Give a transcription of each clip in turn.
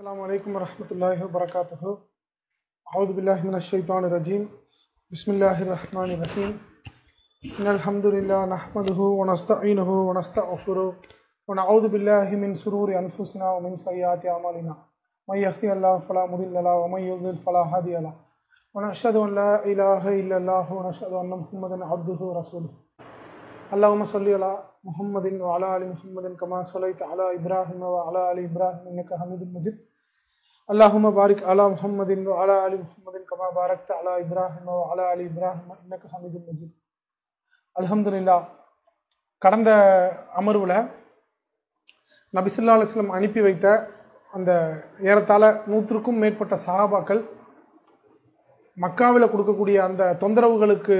السلام عليكم ورحمة الله وبركاته. أعوذ بالله من الشيطان الرجيم. بسم الله الرحمن الرحيم. إن الحمد لله نحمده ونستعينه ونستغفره ونعوذ بالله من سرور أنفسنا ومن سيئات أعمالنا. من يهدي الله فلا مضل له ومن يضلل فلا هادي له. ونشهد أن لا إله إلا الله ونشهد أن محمدا عبده ورسوله. اللهم صل على محمد وعلى آل محمد كما صليت على إبراهيم وعلى آل إبراهيم إنك حميد مجيد. اللهم بارك على محمد وعلى ال محمد كما باركت على ابراهيم وعلى ال ابراهيم انك حميد مجيد அல்ஹம்துலில்லாஹ் கடந்த அமர்வுல நபிசுல்லா அலுவலம் அனுப்பி வைத்த அந்த ஏறத்தாழ நூற்றுக்கும் மேற்பட்ட சஹாபாக்கள் மக்காவில் கொடுக்கக்கூடிய அந்த தொந்தரவுகளுக்கு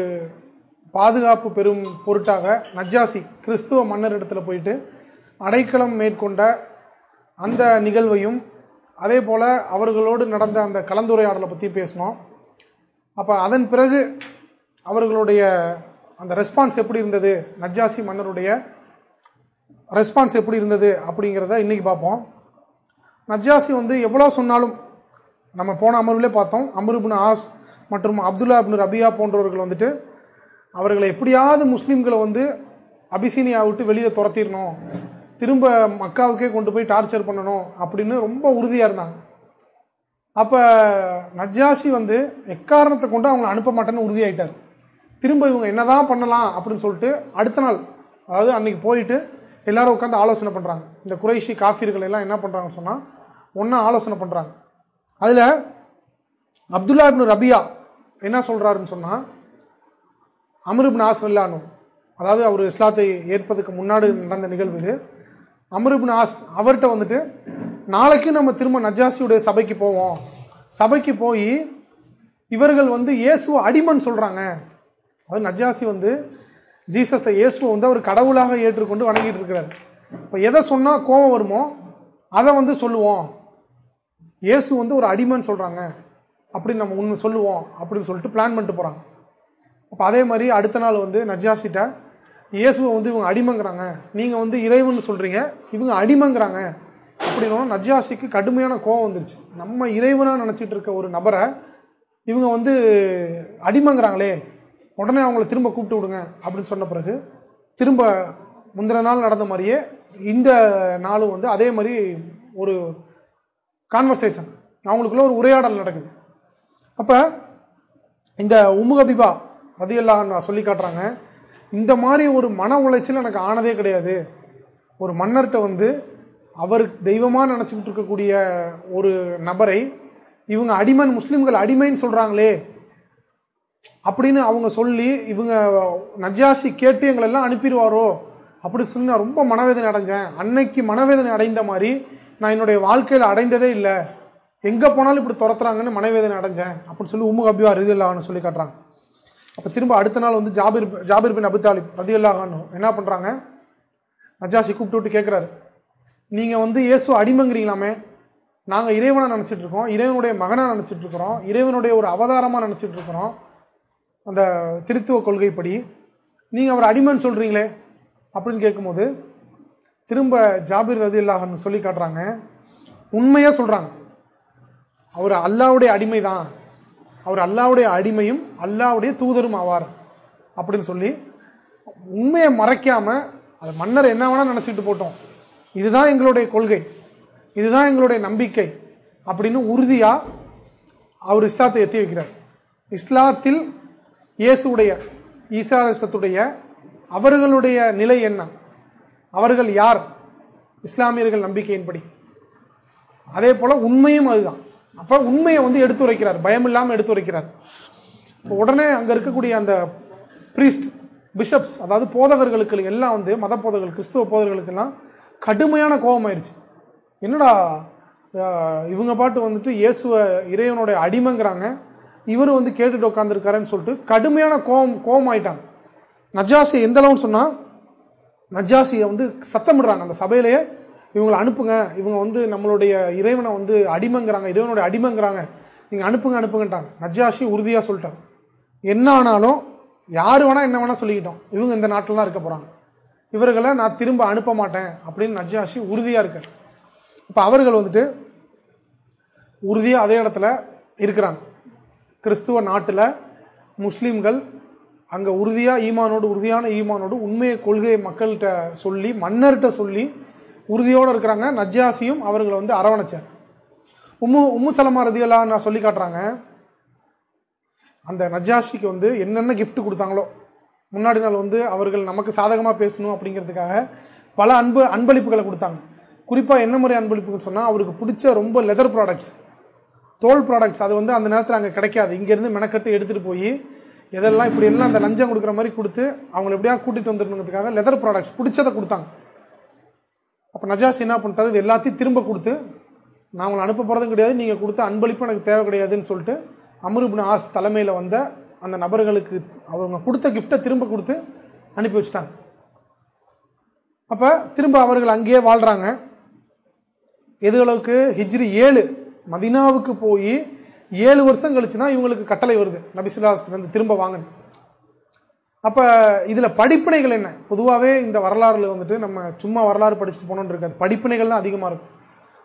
பாதுகாப்பு பெறும் பொருட்டாக நஜ்ஜாசி கிறிஸ்துவ மன்னர் இடத்துல போயிட்டு அடைக்கலம் மேற்கொண்ட அந்த நிகழ்வையும் அதே போல அவர்களோடு நடந்த அந்த கலந்துரையாடலை பற்றி பேசினோம். அப்போ அதன் பிறகு அவர்களுடைய அந்த ரெஸ்பான்ஸ் எப்படி இருந்தது? நஜ்ஜாசி மன்னருடைய ரெஸ்பான்ஸ் எப்படி இருந்தது அப்படிங்கிறத இன்னைக்கு பார்ப்போம். நஜ்ஜாசி வந்து எவ்வளோ சொன்னாலும் நம்ம போன அமர்விலே பார்த்தோம். அமருபின் ஆஸ் மற்றும் அப்துல்லா அப்னு ரபியா போன்றவர்கள் வந்துட்டு அவர்களை எப்படியாவது முஸ்லீம்களை வந்து அபிசீனியா விட்டு வெளியே துரத்திடணும். திரும்ப மக்காவுக்கே கொண்டு போய் டார்ச்சர் பண்ணணும் அப்படின்னு ரொம்ப உறுதியா இருந்தாங்க. அப்ப நஜ்ஜாஷி வந்து எக்காரணத்தை கொண்டு அவங்க அனுப்ப மாட்டேன்னு உறுதியாயிட்டார். திரும்ப இவங்க என்னதான் பண்ணலாம் அப்படின்னு சொல்லிட்டு அடுத்த நாள் அதாவது அன்னைக்கு போயிட்டு எல்லாரும் உட்காந்து ஆலோசனை பண்றாங்க. இந்த குறைஷி காஃபிர்கள் எல்லாம் என்ன பண்றாங்கன்னு சொன்னா ஒன்னா ஆலோசனை பண்றாங்க. அதுல அப்துல்லா இப்னு ரபியா என்ன சொல்றாருன்னு சொன்னா அமருபின் ஆஸ் வெல்லானு அதாவது அவர் இஸ்லாத்தை ஏற்பதுக்கு முன்னாடி நடந்த நிகழ்வு இது. அமருபின் ஆஸ் அவர்கிட்ட வந்துட்டு நாளைக்கு நம்ம திரும்ப நஜாசியுடைய சபைக்கு போவோம். சபைக்கு போய் இவர்கள் வந்து இயேசுவ அடிமன் சொல்றாங்க. அதாவது நஜாசி வந்து ஜீசஸை இயேசுவை வந்து அவர் கடவுளாக ஏற்றுக்கொண்டு வணங்கிட்டு இருக்கிறார். இப்போ எதை சொன்னா கோபம் வருமோ அதை வந்து சொல்லுவோம். இயேசு வந்து ஒரு அடிமன் சொல்றாங்க. அப்படின்னு நம்ம உண்மை சொல்லுவோம் அப்படின்னு சொல்லிட்டு பிளான் பண்ணிட்டு போறாங்க. அப்போ அதே மாதிரி அடுத்த நாள் வந்து நஜாசிட்ட இயேசுவை வந்து இவங்க அடிமங்கிறாங்க. நீங்க வந்து இறைவன் சொல்றீங்க இவங்க அடிமங்கிறாங்க. அப்படின்னா நஜாசிக்கு கடுமையான கோவம் வந்துருச்சு. நம்ம இறைவனா நினைச்சிட்டு இருக்க ஒரு நபரை இவங்க வந்து அடிமங்கிறாங்களே உடனே அவங்கள திரும்ப கூப்பிட்டு விடுங்க அப்படின்னு சொன்ன பிறகு திரும்ப முந்தின நாள் நடந்த மாதிரியே இந்த நாளும் வந்து அதே மாதிரி ஒரு கான்வர்சேஷன் அவங்களுக்குள்ள ஒரு உரையாடல் நடக்குது. அப்ப இந்த உமுகபிபா ரதியெல்லாம் சொல்லி காட்டுறாங்க இந்த மாதிரி ஒரு மன உளைச்சல் எனக்கு ஆனதே கிடையாது. ஒரு மன்னர்கிட்ட வந்து அவர் தெய்வமா நினைச்சுக்கிட்டு இருக்கக்கூடிய ஒரு நபரை இவங்க அடிமன் முஸ்லிம்கள் அடிமைன்னு சொல்றாங்களே அப்படின்னு அவங்க சொல்லி இவங்க நஜாசி கேட்டு எங்களை எல்லாம் அனுப்பிடுவாரோ அப்படி சொல்லி நான் ரொம்ப மனவேதனை அடைஞ்சேன். அன்னைக்கு மனவேதனை அடைந்த மாதிரி நான் என்னுடைய வாழ்க்கையில் அடைந்ததே இல்லை. எங்க போனாலும் இப்படி துரத்துறாங்கன்னு மனவேதனை அடைஞ்சேன். அப்படின்னு சொல்லி உம்மு இது இல்லான்னு சொல்லி காட்டுறாங்க. அப்ப திரும்ப அடுத்த நாள் வந்து ஜாபிர் ஜாபிர் பின் அபுதாலிப் ரதியுல்லாஹான்னு என்ன பண்றாங்க? நஜாசி கூப்பிட்டு விட்டு கேட்கிறாரு நீங்க வந்து இயேசு அடிமங்கிறீங்களாமே. நாங்க இறைவனா நினைச்சிட்டு இருக்கோம். இறைவனுடைய மகனா நினைச்சிட்டு இருக்கிறோம். இறைவனுடைய ஒரு அவதாரமா நினைச்சிட்டு இருக்கிறோம். அந்த திருத்துவ கொள்கைப்படி. நீங்க அவர் அடிமன் சொல்றீங்களே அப்படின்னு கேட்கும்போது திரும்ப ஜாபிர் ரதி இல்லாஹன்னு சொல்லி காட்டுறாங்க. உண்மையா சொல்றாங்க. அவர் அல்லாவுடைய அடிமை தான் அவர் அல்லாவுடைய அடிமையும் அல்லாவுடைய தூதரும் ஆவார் அப்படின்னு சொல்லி உண்மையை மறைக்காம அது மன்னர் என்ன வேணா நினைச்சிட்டு போட்டோம். இதுதான் எங்களுடைய கொள்கை. இதுதான் எங்களுடைய நம்பிக்கை அப்படின்னு உறுதியா அவர் இஸ்லாத்தை எத்தி வைக்கிறார். இஸ்லாத்தில் இயேசுடைய ஈசா அவர்களுடைய நிலை என்ன? அவர்கள் யார்? இஸ்லாமியர்கள் நம்பிக்கையின்படி. அதே போல உண்மையும் அதுதான். அப்ப உண்மையை வந்து எடுத்து உரைக்கிறார். பயம் இல்லாம எடுத்து உரைக்கிறார். உடனே அங்க இருக்கக்கூடிய அந்த பிரீஸ்ட் பிஷப்ஸ் அதாவது போதகர்களுக்கு எல்லாம் வந்து மத போதகர்கள் கிறிஸ்துவ போதகர்களுக்கு எல்லாம் கடுமையான கோபம் ஆயிடுச்சு என்னடா இவங்க பாட்டு வந்துட்டு இயேசுவ இறைவனுடைய அடிமைங்கிறாங்க. இவர் வந்து கேட்டுட்டு உட்காந்துருக்காருன்னு சொல்லிட்டு கடுமையான கோபம் கோபம் ஆயிட்டாங்க நஜாசி எந்த அளவுன்னு சொன்னா நஜாசியை வந்து சத்தமிடுறாங்க. அந்த சபையிலேயே இவங்களை அனுப்புங்க. இவங்க வந்து நம்மளுடைய இறைவனை வந்து அடிமைங்கிறாங்க. இறைவனுடைய அடிமைங்கிறாங்க. நீங்க அனுப்புங்க அனுப்புங்கட்டாங்க நஜாஷி உறுதியா சொல்லிட்டாங்க என்ன ஆனாலும் யாரு வேணா என்ன வேணா சொல்லிக்கிட்டோம். இவங்க இந்த நாட்டில் தான் இருக்க போறாங்க. இவர்களை நான் திரும்ப அனுப்ப மாட்டேன் அப்படின்னு நஜாஷி உறுதியா இருக்காரு. இப்ப அவர்கள் வந்துட்டு உறுதியா அதே இடத்துல இருக்கிறாங்க. கிறிஸ்துவ நாட்டுல முஸ்லிம்கள் அங்க உறுதியா ஈமானோடு உறுதியான ஈமானோடு உண்மையை கொள்கையை மக்கள்கிட்ட சொல்லி மன்னர்கிட்ட சொல்லி உறுதியோடு இருக்கிறாங்க. நஜ்ஜாசியும் அவர்களை வந்து அரவணைச்சார். உம்மு உம்மு சலமா ரதியெல்லாம் நான் சொல்லி காட்டுறாங்க. அந்த நஜாஷிக்கு வந்து என்னென்ன கிஃப்ட் கொடுத்தாங்களோ முன்னாடி நாள் வந்து அவர்கள் நமக்கு சாதகமாக பேசணும் அப்படிங்கிறதுக்காக பல அன்பு அன்பளிப்புகளை கொடுத்தாங்க. குறிப்பாக என்ன முறை அன்பளிப்புன்னு சொன்னால் அவருக்கு பிடிச்ச ரொம்ப லெதர் ப்ராடக்ட்ஸ் தோல் ப்ராடக்ட்ஸ் அது வந்து அந்த நேரத்தில் அங்கே கிடைக்காது. இங்கேருந்து மெனக்கட்டு எடுத்துகிட்டு போய் எதெல்லாம் இப்படி எல்லாம் அந்த லஞ்சம் கொடுக்குற மாதிரி கொடுத்து அவங்களை எப்படியா கூட்டிட்டு வந்துருங்கிறதுக்காக லெதர் ப்ராடக்ட்ஸ் பிடிச்சதை கொடுத்தாங்க. அப்ப நஜாஸ் என்ன பண்ணிட்டாரு? இது எல்லாத்தையும் திரும்ப கொடுத்து நான் உங்களை அனுப்ப போறதும் கிடையாது நீங்க கொடுத்த அன்பளிப்பு எனக்கு தேவை கிடையாதுன்னு சொல்லிட்டு அமருபின் ஆஸ் தலைமையில வந்த அந்த நபர்களுக்கு அவங்க கொடுத்த கிஃப்டை திரும்ப கொடுத்து அனுப்பி வச்சுட்டாங்க. அப்ப திரும்ப அவர்கள் அங்கேயே வாழ்றாங்க. எது அளவுக்கு? ஹிஜ்ரி ஏழு. மதினாவுக்கு போய் ஏழு வருஷம் கழிச்சுதான் இவங்களுக்கு கட்டளை வருது. நபிசுல்லாஸ்ல திரும்ப வாங்கணும் அப்ப இதுல படிப்பினைகள் என்ன? பொதுவாகவே இந்த வரலாறுல வந்துட்டு நம்ம சும்மா வரலாறு படிச்சுட்டு போனோம்னு இருக்காது. படிப்பினைகள் தான் அதிகமா இருக்கும்.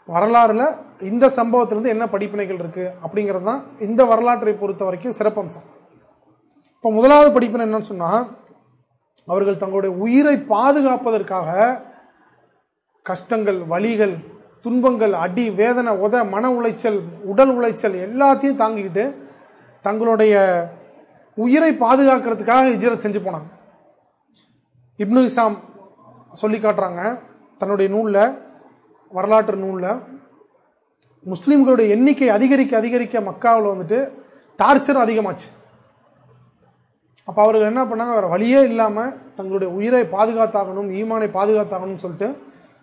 வரலாறுல இந்த சம்பவத்திலிருந்து என்ன படிப்பினைகள் இருக்கு அப்படிங்கிறது தான் இந்த வரலாற்றை பொறுத்த வரைக்கும் சிறப்பம்சம். இப்ப முதலாவது படிப்பினை என்னன்னு சொன்னா அவர்கள் தங்களுடைய உயிரை பாதுகாப்பதற்காக கஷ்டங்கள் வழிகள் துன்பங்கள் அடி வேதனை உத மன உளைச்சல் உடல் உளைச்சல் எல்லாத்தையும் தாங்கிக்கிட்டு தங்களுடைய உயிரை பாதுகாக்கிறதுக்காக ஹிஜரத் செஞ்சு போனாங்க. இப்னு இசாம் சொல்லி காட்டுறாங்க தன்னுடைய நூல்ல வரலாற்று நூல்ல முஸ்லிம்களுடைய எண்ணிக்கை அதிகரிக்க அதிகரிக்க மக்காவில் வந்துட்டு டார்ச்சரும் அதிகமாச்சு. அப்ப அவர்கள் என்ன பண்ணாங்க வேற வழியே இல்லாம தங்களுடைய உயிரை பாதுகாத்தாகணும் ஈமானை பாதுகாத்தாகணும்னு சொல்லிட்டு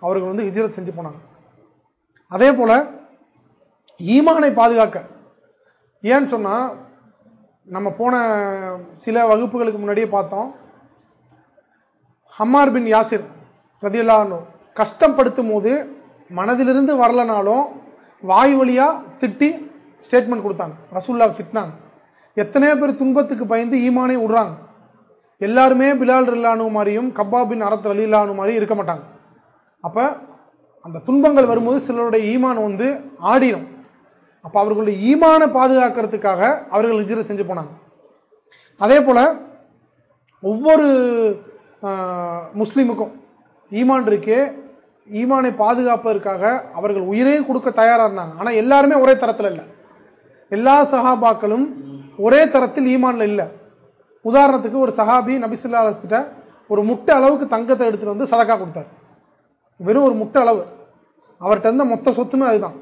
அவர்கள் வந்து ஹிஜரத் செஞ்சு போனாங்க. அதே போல ஈமானை பாதுகாக்க. ஏன்னு சொன்னா நம்ம போன சில வகுப்புகளுக்கு முன்னாடியே பார்த்தோம். ஹம்மார் பின் யாசிர் ரதியல்லானோ கஷ்டப்படுத்தும் போது மனதிலிருந்து வரலனாலும் வாய் வழியா திட்டி ஸ்டேட்மெண்ட் கொடுத்தாங்க. ரசூல்லா திட்டினாங்க. எத்தனையோ பேர் துன்பத்துக்கு பயந்து ஈமானை விடுறாங்க. எல்லாருமே பிலால் ரில்லானு மாதிரியும் கப்பாபின் அறத் அலிலானு மாதிரி இருக்க மாட்டாங்க. அப்ப அந்த துன்பங்கள் வரும்போது சிலருடைய ஈமான் வந்து ஆடிடும் அப்ப அவர்களுடைய ஈமான பாதுகாக்கிறதுக்காக அவர்கள் ஹிஜ்ரத் செஞ்சு போனாங்க. அதே போல ஒவ்வொரு முஸ்லீமுக்கும் ஈமான் இருக்கே ஈமானை பாதுகாப்பதற்காக அவர்கள் உயிரையும் கொடுக்க தயாரா இருந்தாங்க. ஆனா எல்லாருமே ஒரே தரத்தில் இல்லை. எல்லா சஹாபாக்களும் ஒரே தரத்தில் ஈமான்ல இல்லை. உதாரணத்துக்கு ஒரு சஹாபி நபிசுல்லா அலஸ்திட்ட ஒரு முட்டை அளவுக்கு தங்கத்தை எடுத்துட்டு வந்து சதக்கா கொடுத்தார். வெறும் ஒரு முட்டை அளவு. அவர்கிட்ட இருந்த மொத்த சொத்துமே அதுதான்.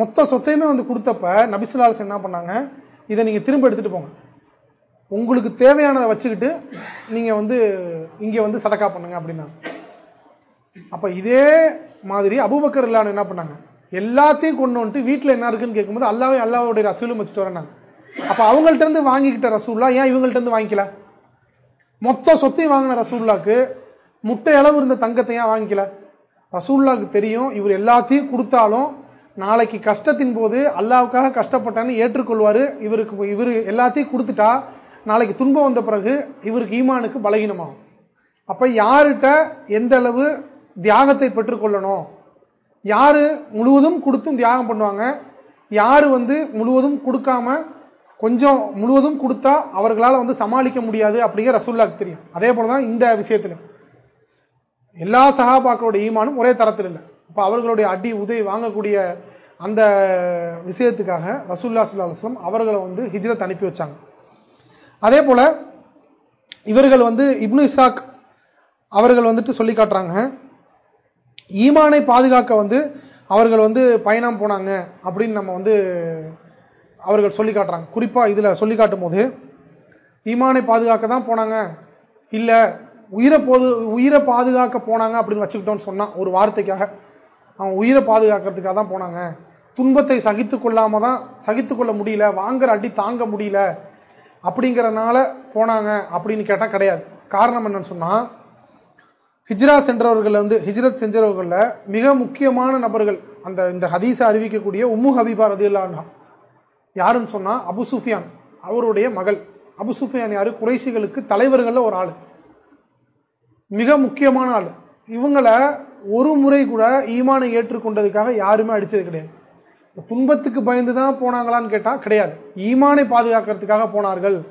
மொத்த சொத்தையுமே வந்து கொடுத்தப்ப நபிசுல்லாஸ் என்ன பண்ணாங்க? இதை நீங்க திரும்ப எடுத்துட்டு போங்க. உங்களுக்கு தேவையானதை வச்சுக்கிட்டு நீங்க வந்து இங்க வந்து சதக்கா பண்ணுங்க அப்படின்னாங்க. அப்ப இதே மாதிரி அபுபக்கர் இல்லான்னு என்ன பண்ணாங்க? எல்லாத்தையும் கொண்டு வந்துட்டு வீட்டில் என்ன இருக்குன்னு கேட்கும்போது அல்லாவே அல்லாவுடைய ரசூலும் வச்சுட்டு வரேன் அப்ப அவங்கள்ட்ட இருந்து வாங்கிக்கிட்ட ரசூல்லா ஏன் இவங்கள்ட்ட இருந்து வாங்கிக்கல? மொத்த சொத்தையும் வாங்கின ரசூல்லாக்கு முட்டை அளவு இருந்த தங்கத்தை ஏன் வாங்கிக்கல? ரசூல்லாக்கு தெரியும் இவர் எல்லாத்தையும் கொடுத்தாலும் நாளைக்கு கஷ்டத்தின் போது அல்லாவுக்காக கஷ்டப்பட்டான்னு ஏற்றுக்கொள்வாரு. இவருக்கு இவர் எல்லாத்தையும் கொடுத்துட்டா நாளைக்கு துன்பம் வந்த பிறகு இவருக்கு ஈமானுக்கு பலகீனமாகும். அப்ப யாருகிட்ட எந்த அளவு தியாகத்தை பெற்றுக்கொள்ளணும்? யாரு முழுவதும் கொடுத்தும் தியாகம் பண்ணுவாங்க? யாரு வந்து முழுவதும் கொடுக்காம கொஞ்சம் முழுவதும் கொடுத்தா அவர்களால் வந்து சமாளிக்க முடியாது அப்படிங்கிற ரசூல்லாக்கு தெரியும். அதே போலதான் இந்த விஷயத்துல எல்லா சகாபாக்களோட ஈமானும் ஒரே தரத்தில் இல்லை அப்ப அவர்களுடைய அடி உதவி வாங்கக்கூடிய அந்த விஷயத்துக்காக ரசூல்லா சுல்லாஸ்லம் அவர்களை வந்து ஹிஜ்ரத் அனுப்பி வச்சாங்க. அதே போல இவர்கள் வந்து இப்னு இசாக் அவர்கள் வந்துட்டு சொல்லி காட்டுறாங்க ஈமானை பாதுகாக்க வந்து அவர்கள் வந்து பயணம் போனாங்க அப்படின்னு நம்ம வந்து அவர்கள் சொல்லி காட்டுறாங்க. குறிப்பா இதுல சொல்லி காட்டும் போது ஈமானை பாதுகாக்க தான் போனாங்க இல்ல உயிரை போது உயிரை பாதுகாக்க போனாங்க அப்படின்னு வச்சுக்கிட்டோம்னு சொன்னான் ஒரு வார்த்தைக்காக அவன் உயிரை பாதுகாக்கிறதுக்காக தான் போனாங்க. துன்பத்தை சகித்து கொள்ளாம தான் சகித்து கொள்ள முடியல வாங்குற அடி தாங்க முடியல அப்படிங்கறதுனால போனாங்க அப்படின்னு கேட்டா கிடையாது. காரணம் என்னன்னு சொன்னா ஹிஜ்ரா சென்றவர்கள் வந்து ஹிஜ்ரத் சென்றவர்களில் மிக முக்கியமான நபர்கள் அந்த இந்த ஹதீச அறிவிக்கக்கூடிய உம்மு ஹபீபா ரதியுல்லா யாருன்னு சொன்னா அபு சுஃபியான் அவருடைய மகள். அபு சுஃபியான் யாரு? குறைசிகளுக்கு தலைவர்கள்ல ஒரு ஆள். மிக முக்கியமான ஆள். இவங்களை ஒரு முறை கூட ஈமானை ஏற்றுக்கொண்டதுக்காக யாருமே அடிச்சது கிடையாது. துன்பத்துக்கு பயந்து தான் போனாங்களான்னு கேட்டால் கிடையாது. ஈமானை பாதுகாக்கிறதுக்காக போனார்கள்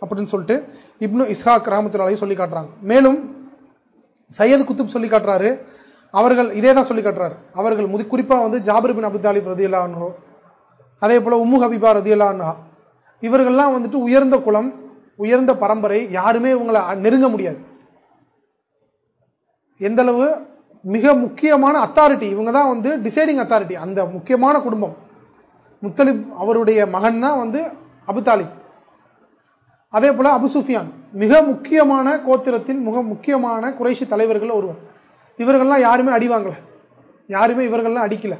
அப்படின்னு சொல்லிட்டு இப்னு இஸ்ஹாக் ராமத்துலாலையும் சொல்லி காட்டுறாங்க. மேலும் சையது குத்துப் சொல்லி காட்டுறாரு. அவர்கள் இதே தான் சொல்லி காட்டுறாரு. அவர்கள் முதி குறிப்பாக வந்து ஜாபர் பின் அபு தாலிப் அதே போல உம்மு ஹபிபா ரதியல்லா இவர்கள்லாம் வந்துட்டு உயர்ந்த குலம் உயர்ந்த பரம்பரை யாருமே இவங்களை நெருங்க முடியாது. எந்த அளவு மிக முக்கியமான அத்தாரிட்டி இவங்க தான் வந்து டிசைடிங் அத்தாரிட்டி அந்த முக்கியமான குடும்பம். முத்தலிப் அவருடைய மகன் தான் வந்து அபுதாலிப் அதே போல அபுசுஃபியான் மிக முக்கியமான கோத்திரத்தில் மிக முக்கியமான குறைசி தலைவர்கள் ஒருவர். இவர்கள்லாம் யாருமே அடிவாங்கல யாருமே இவர்கள்லாம் அடிக்கல.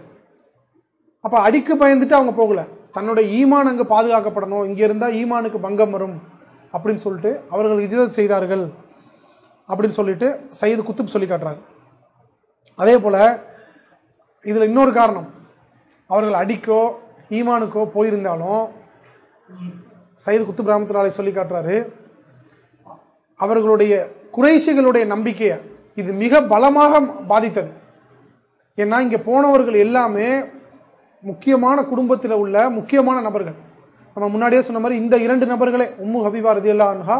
அப்ப அடிக்கு பயந்துட்டு அவங்க போகல. தன்னுடைய ஈமான் அங்கு பாதுகாக்கப்படணும். இங்க இருந்தா ஈமானுக்கு பங்கம் வரும் அப்படின்னு சொல்லிட்டு அவர்கள் இஜிதத் செய்தார்கள் அப்படின்னு சொல்லிட்டு சையது குத்துப் சொல்லி காட்டுறாரு. அதே போல இதுல இன்னொரு காரணம். அவர்கள் அடிக்கோ ஈமானுக்கோ போயிருந்தாலும் சைது குத்து பிராமத்தினாலே சொல்லி காட்டுறாரு. அவர்களுடைய குறைசிகளுடைய நம்பிக்கையை இது மிக பலமாக பாதித்தது. ஏன்னா இங்க போனவர்கள் எல்லாமே முக்கியமான குடும்பத்தில் உள்ள முக்கியமான நபர்கள். நம்ம முன்னாடியே சொன்ன மாதிரி இந்த இரண்டு நபர்களே உம்மு ஹபீபா ரதி அல்லா அன்ஹா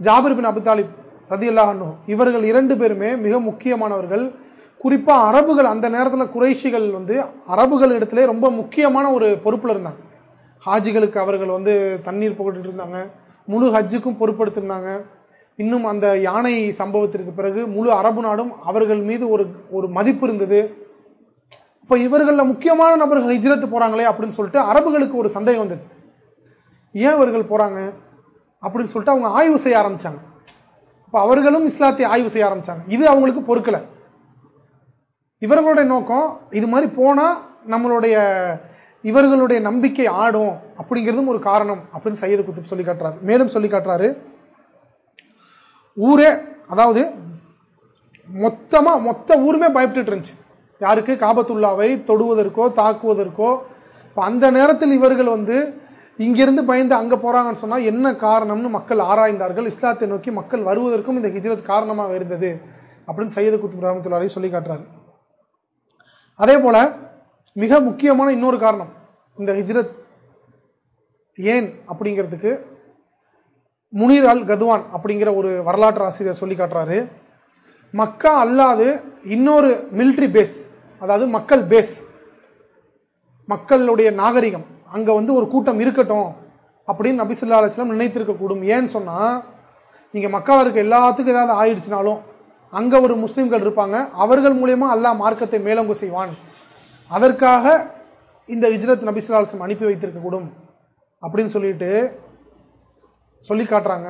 ஜாபிர் பின் அபுதாலிப் ரதி அல்லா அன்ஹோ இவர்கள் இரண்டு பேருமே மிக முக்கியமானவர்கள். குறிப்பா அரபுகள் அந்த நேரத்தில் குறைஷிகள் வந்து அரபுகள் இடத்துல ரொம்ப முக்கியமான ஒரு பொறுப்புல இருந்தாங்க. ஹாஜிகளுக்கு அவர்கள் வந்து தண்ணீர் புகட்டு இருந்தாங்க. முழு ஹஜ்ஜுக்கும் பொறுப்படுத்திருந்தாங்க. இன்னும் அந்த யானை சம்பவத்திற்கு பிறகு முழு அரபு நாடும் அவர்கள் மீது ஒரு ஒரு மதிப்பு இருந்தது. இப்ப இவர்கள முக்கியமான நபர்கள் ஹிஜ்ரத்து போறாங்களே அப்படின்னு சொல்லிட்டு அரபுகளுக்கு ஒரு சந்தேகம் வந்தது. ஏன் இவர்கள் போறாங்க அப்படின்னு சொல்லிட்டு அவங்க ஆய்வு செய்ய ஆரம்பிச்சாங்க. அப்ப அவர்களும் இஸ்லாத்தை ஆய்வு செய்ய ஆரம்பிச்சாங்க. இது அவங்களுக்கு பொறுக்கலை. இவர்களுடைய நோக்கம் இது மாதிரி போனா நம்மளுடைய இவர்களுடைய நம்பிக்கை ஆடும் அப்படிங்கிறதும் ஒரு காரணம் அப்படின்னு சையது குத்துப் சொல்லி காட்டுறாரு. மேலும் சொல்லி காட்டுறாரு. ஊரே அதாவது மொத்தமா மொத்த ஊருமே பயப்பட்டு இருந்துச்சு. யாருக்கு? காபத்துள்ளாவை தொடுவதற்கோ தாக்குவதற்கோ. அந்த நேரத்தில் இவர்கள் வந்து இங்கிருந்து பயந்து அங்க போறாங்கன்னு சொன்னா என்ன காரணம்னு மக்கள் ஆராய்ந்தார்கள். இஸ்லாத்தை நோக்கி மக்கள் வருவதற்கும் இந்த ஹிஜ்ரத் காரணமாக இருந்தது அப்படின்னு சையது குத்து ரஹமத்துல்லாரை சொல்லி காட்டுறாரு. அதே போல மிக முக்கியமான இன்னொரு காரணம் இந்த ஹிஜ்ரத் ஏன் அப்படிங்கிறதுக்கு முனீர் அல் கதுவான் அப்படிங்கிற ஒரு வரலாற்று ஆசிரியர் சொல்லி காட்டுறாரு. மக்கா அல்லாது இன்னொரு மிலிட்ரி பேஸ் அதாவது மக்கள் பேஸ் மக்களுடைய நாகரிகம் அங்க வந்து ஒரு கூட்டம் இருக்கட்டும் அப்படின்னு நபிசுல்லா அலிஸ்லாம் நினைத்திருக்க கூடும் ஏன்னு சொன்னா நீங்க மக்கள் இருக்க எல்லாத்துக்கும் ஏதாவது ஆயிடுச்சுனாலும் அங்க ஒரு முஸ்லிம்கள் இருப்பாங்க. அவர்கள் மூலியமா அல்லாஹ் மார்க்கத்தை மேலங்கு செய்வான். அதற்காக இந்த இஜ்ரத் நபிசுலாசம் அனுப்பி வைத்திருக்க கூடும் அப்படின்னு சொல்லிட்டு சொல்லி காட்டுறாங்க.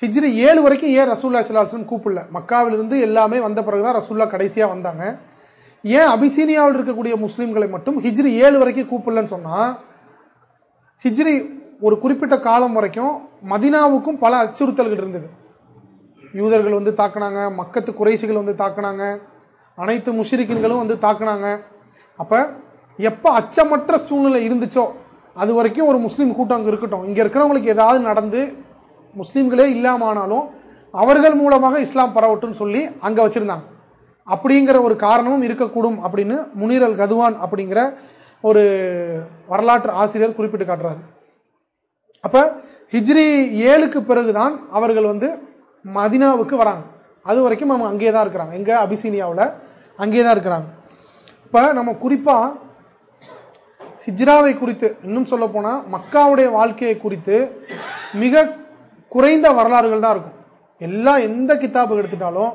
ஹிஜ்ரி ஏழு வரைக்கும் ஏன் ரசூல்லா சிலாசன் கூப்பிடல? மக்காவிலிருந்து எல்லாமே வந்த பிறகுதான் ரசூல்லா கடைசியா வந்தாங்க. ஏன் அபிசீனியாவில் இருக்கக்கூடிய முஸ்லிம்களை மட்டும் ஹிஜ்ரி ஏழு வரைக்கும் கூப்பிடலன்னு சொன்னா ஹிஜ்ரி ஒரு குறிப்பிட்ட காலம் வரைக்கும் மதினாவுக்கும் பல அச்சுறுத்தல்கள் இருந்தது. யூதர்கள் வந்து தாக்குனாங்க மக்கத்து குறைசிகள் வந்து தாக்குனாங்க அனைத்து முஷிரிக்கின்களும் வந்து தாக்குனாங்க. அப்ப எப்ப அச்சமற்ற சூழ்நிலை இருந்துச்சோ அது வரைக்கும் ஒரு முஸ்லீம் கூட்டம் அங்க இருக்கட்டும். இங்க இருக்கிறவங்களுக்கு ஏதாவது நடந்து முஸ்லீம்களே இல்லாமனாலும் அவர்கள் மூலமாக இஸ்லாம் பரவட்டும் சொல்லி அங்க வச்சிருந்தாங்க. அப்படிங்கிற ஒரு காரணமும் இருக்கக்கூடும் அப்படின்னு முனீரல் கதுவான் அப்படிங்கிற ஒரு வரலாற்று ஆசிரியர் குறிப்பிட்டு காட்டுறாரு. அப்ப ஹிஜ்ரி ஏழுக்கு பிறகுதான் அவர்கள் வந்து மதினாவுக்கு வராங்க. அது வரைக்கும் நம்ம அங்கே தான் இருக்கிறாங்க. எங்க? அபிசீனியாவில் அங்கே தான் இருக்கிறாங்க. இப்ப நம்ம குறிப்பா ஹிஜ்ராவை குறித்து இன்னும் சொல்ல போனா மக்காவுடைய வாழ்க்கையை குறித்து மிக குறைந்த வரலாறுகள் தான் இருக்கும். எல்லா எந்த கித்தாபு எடுத்துட்டாலும்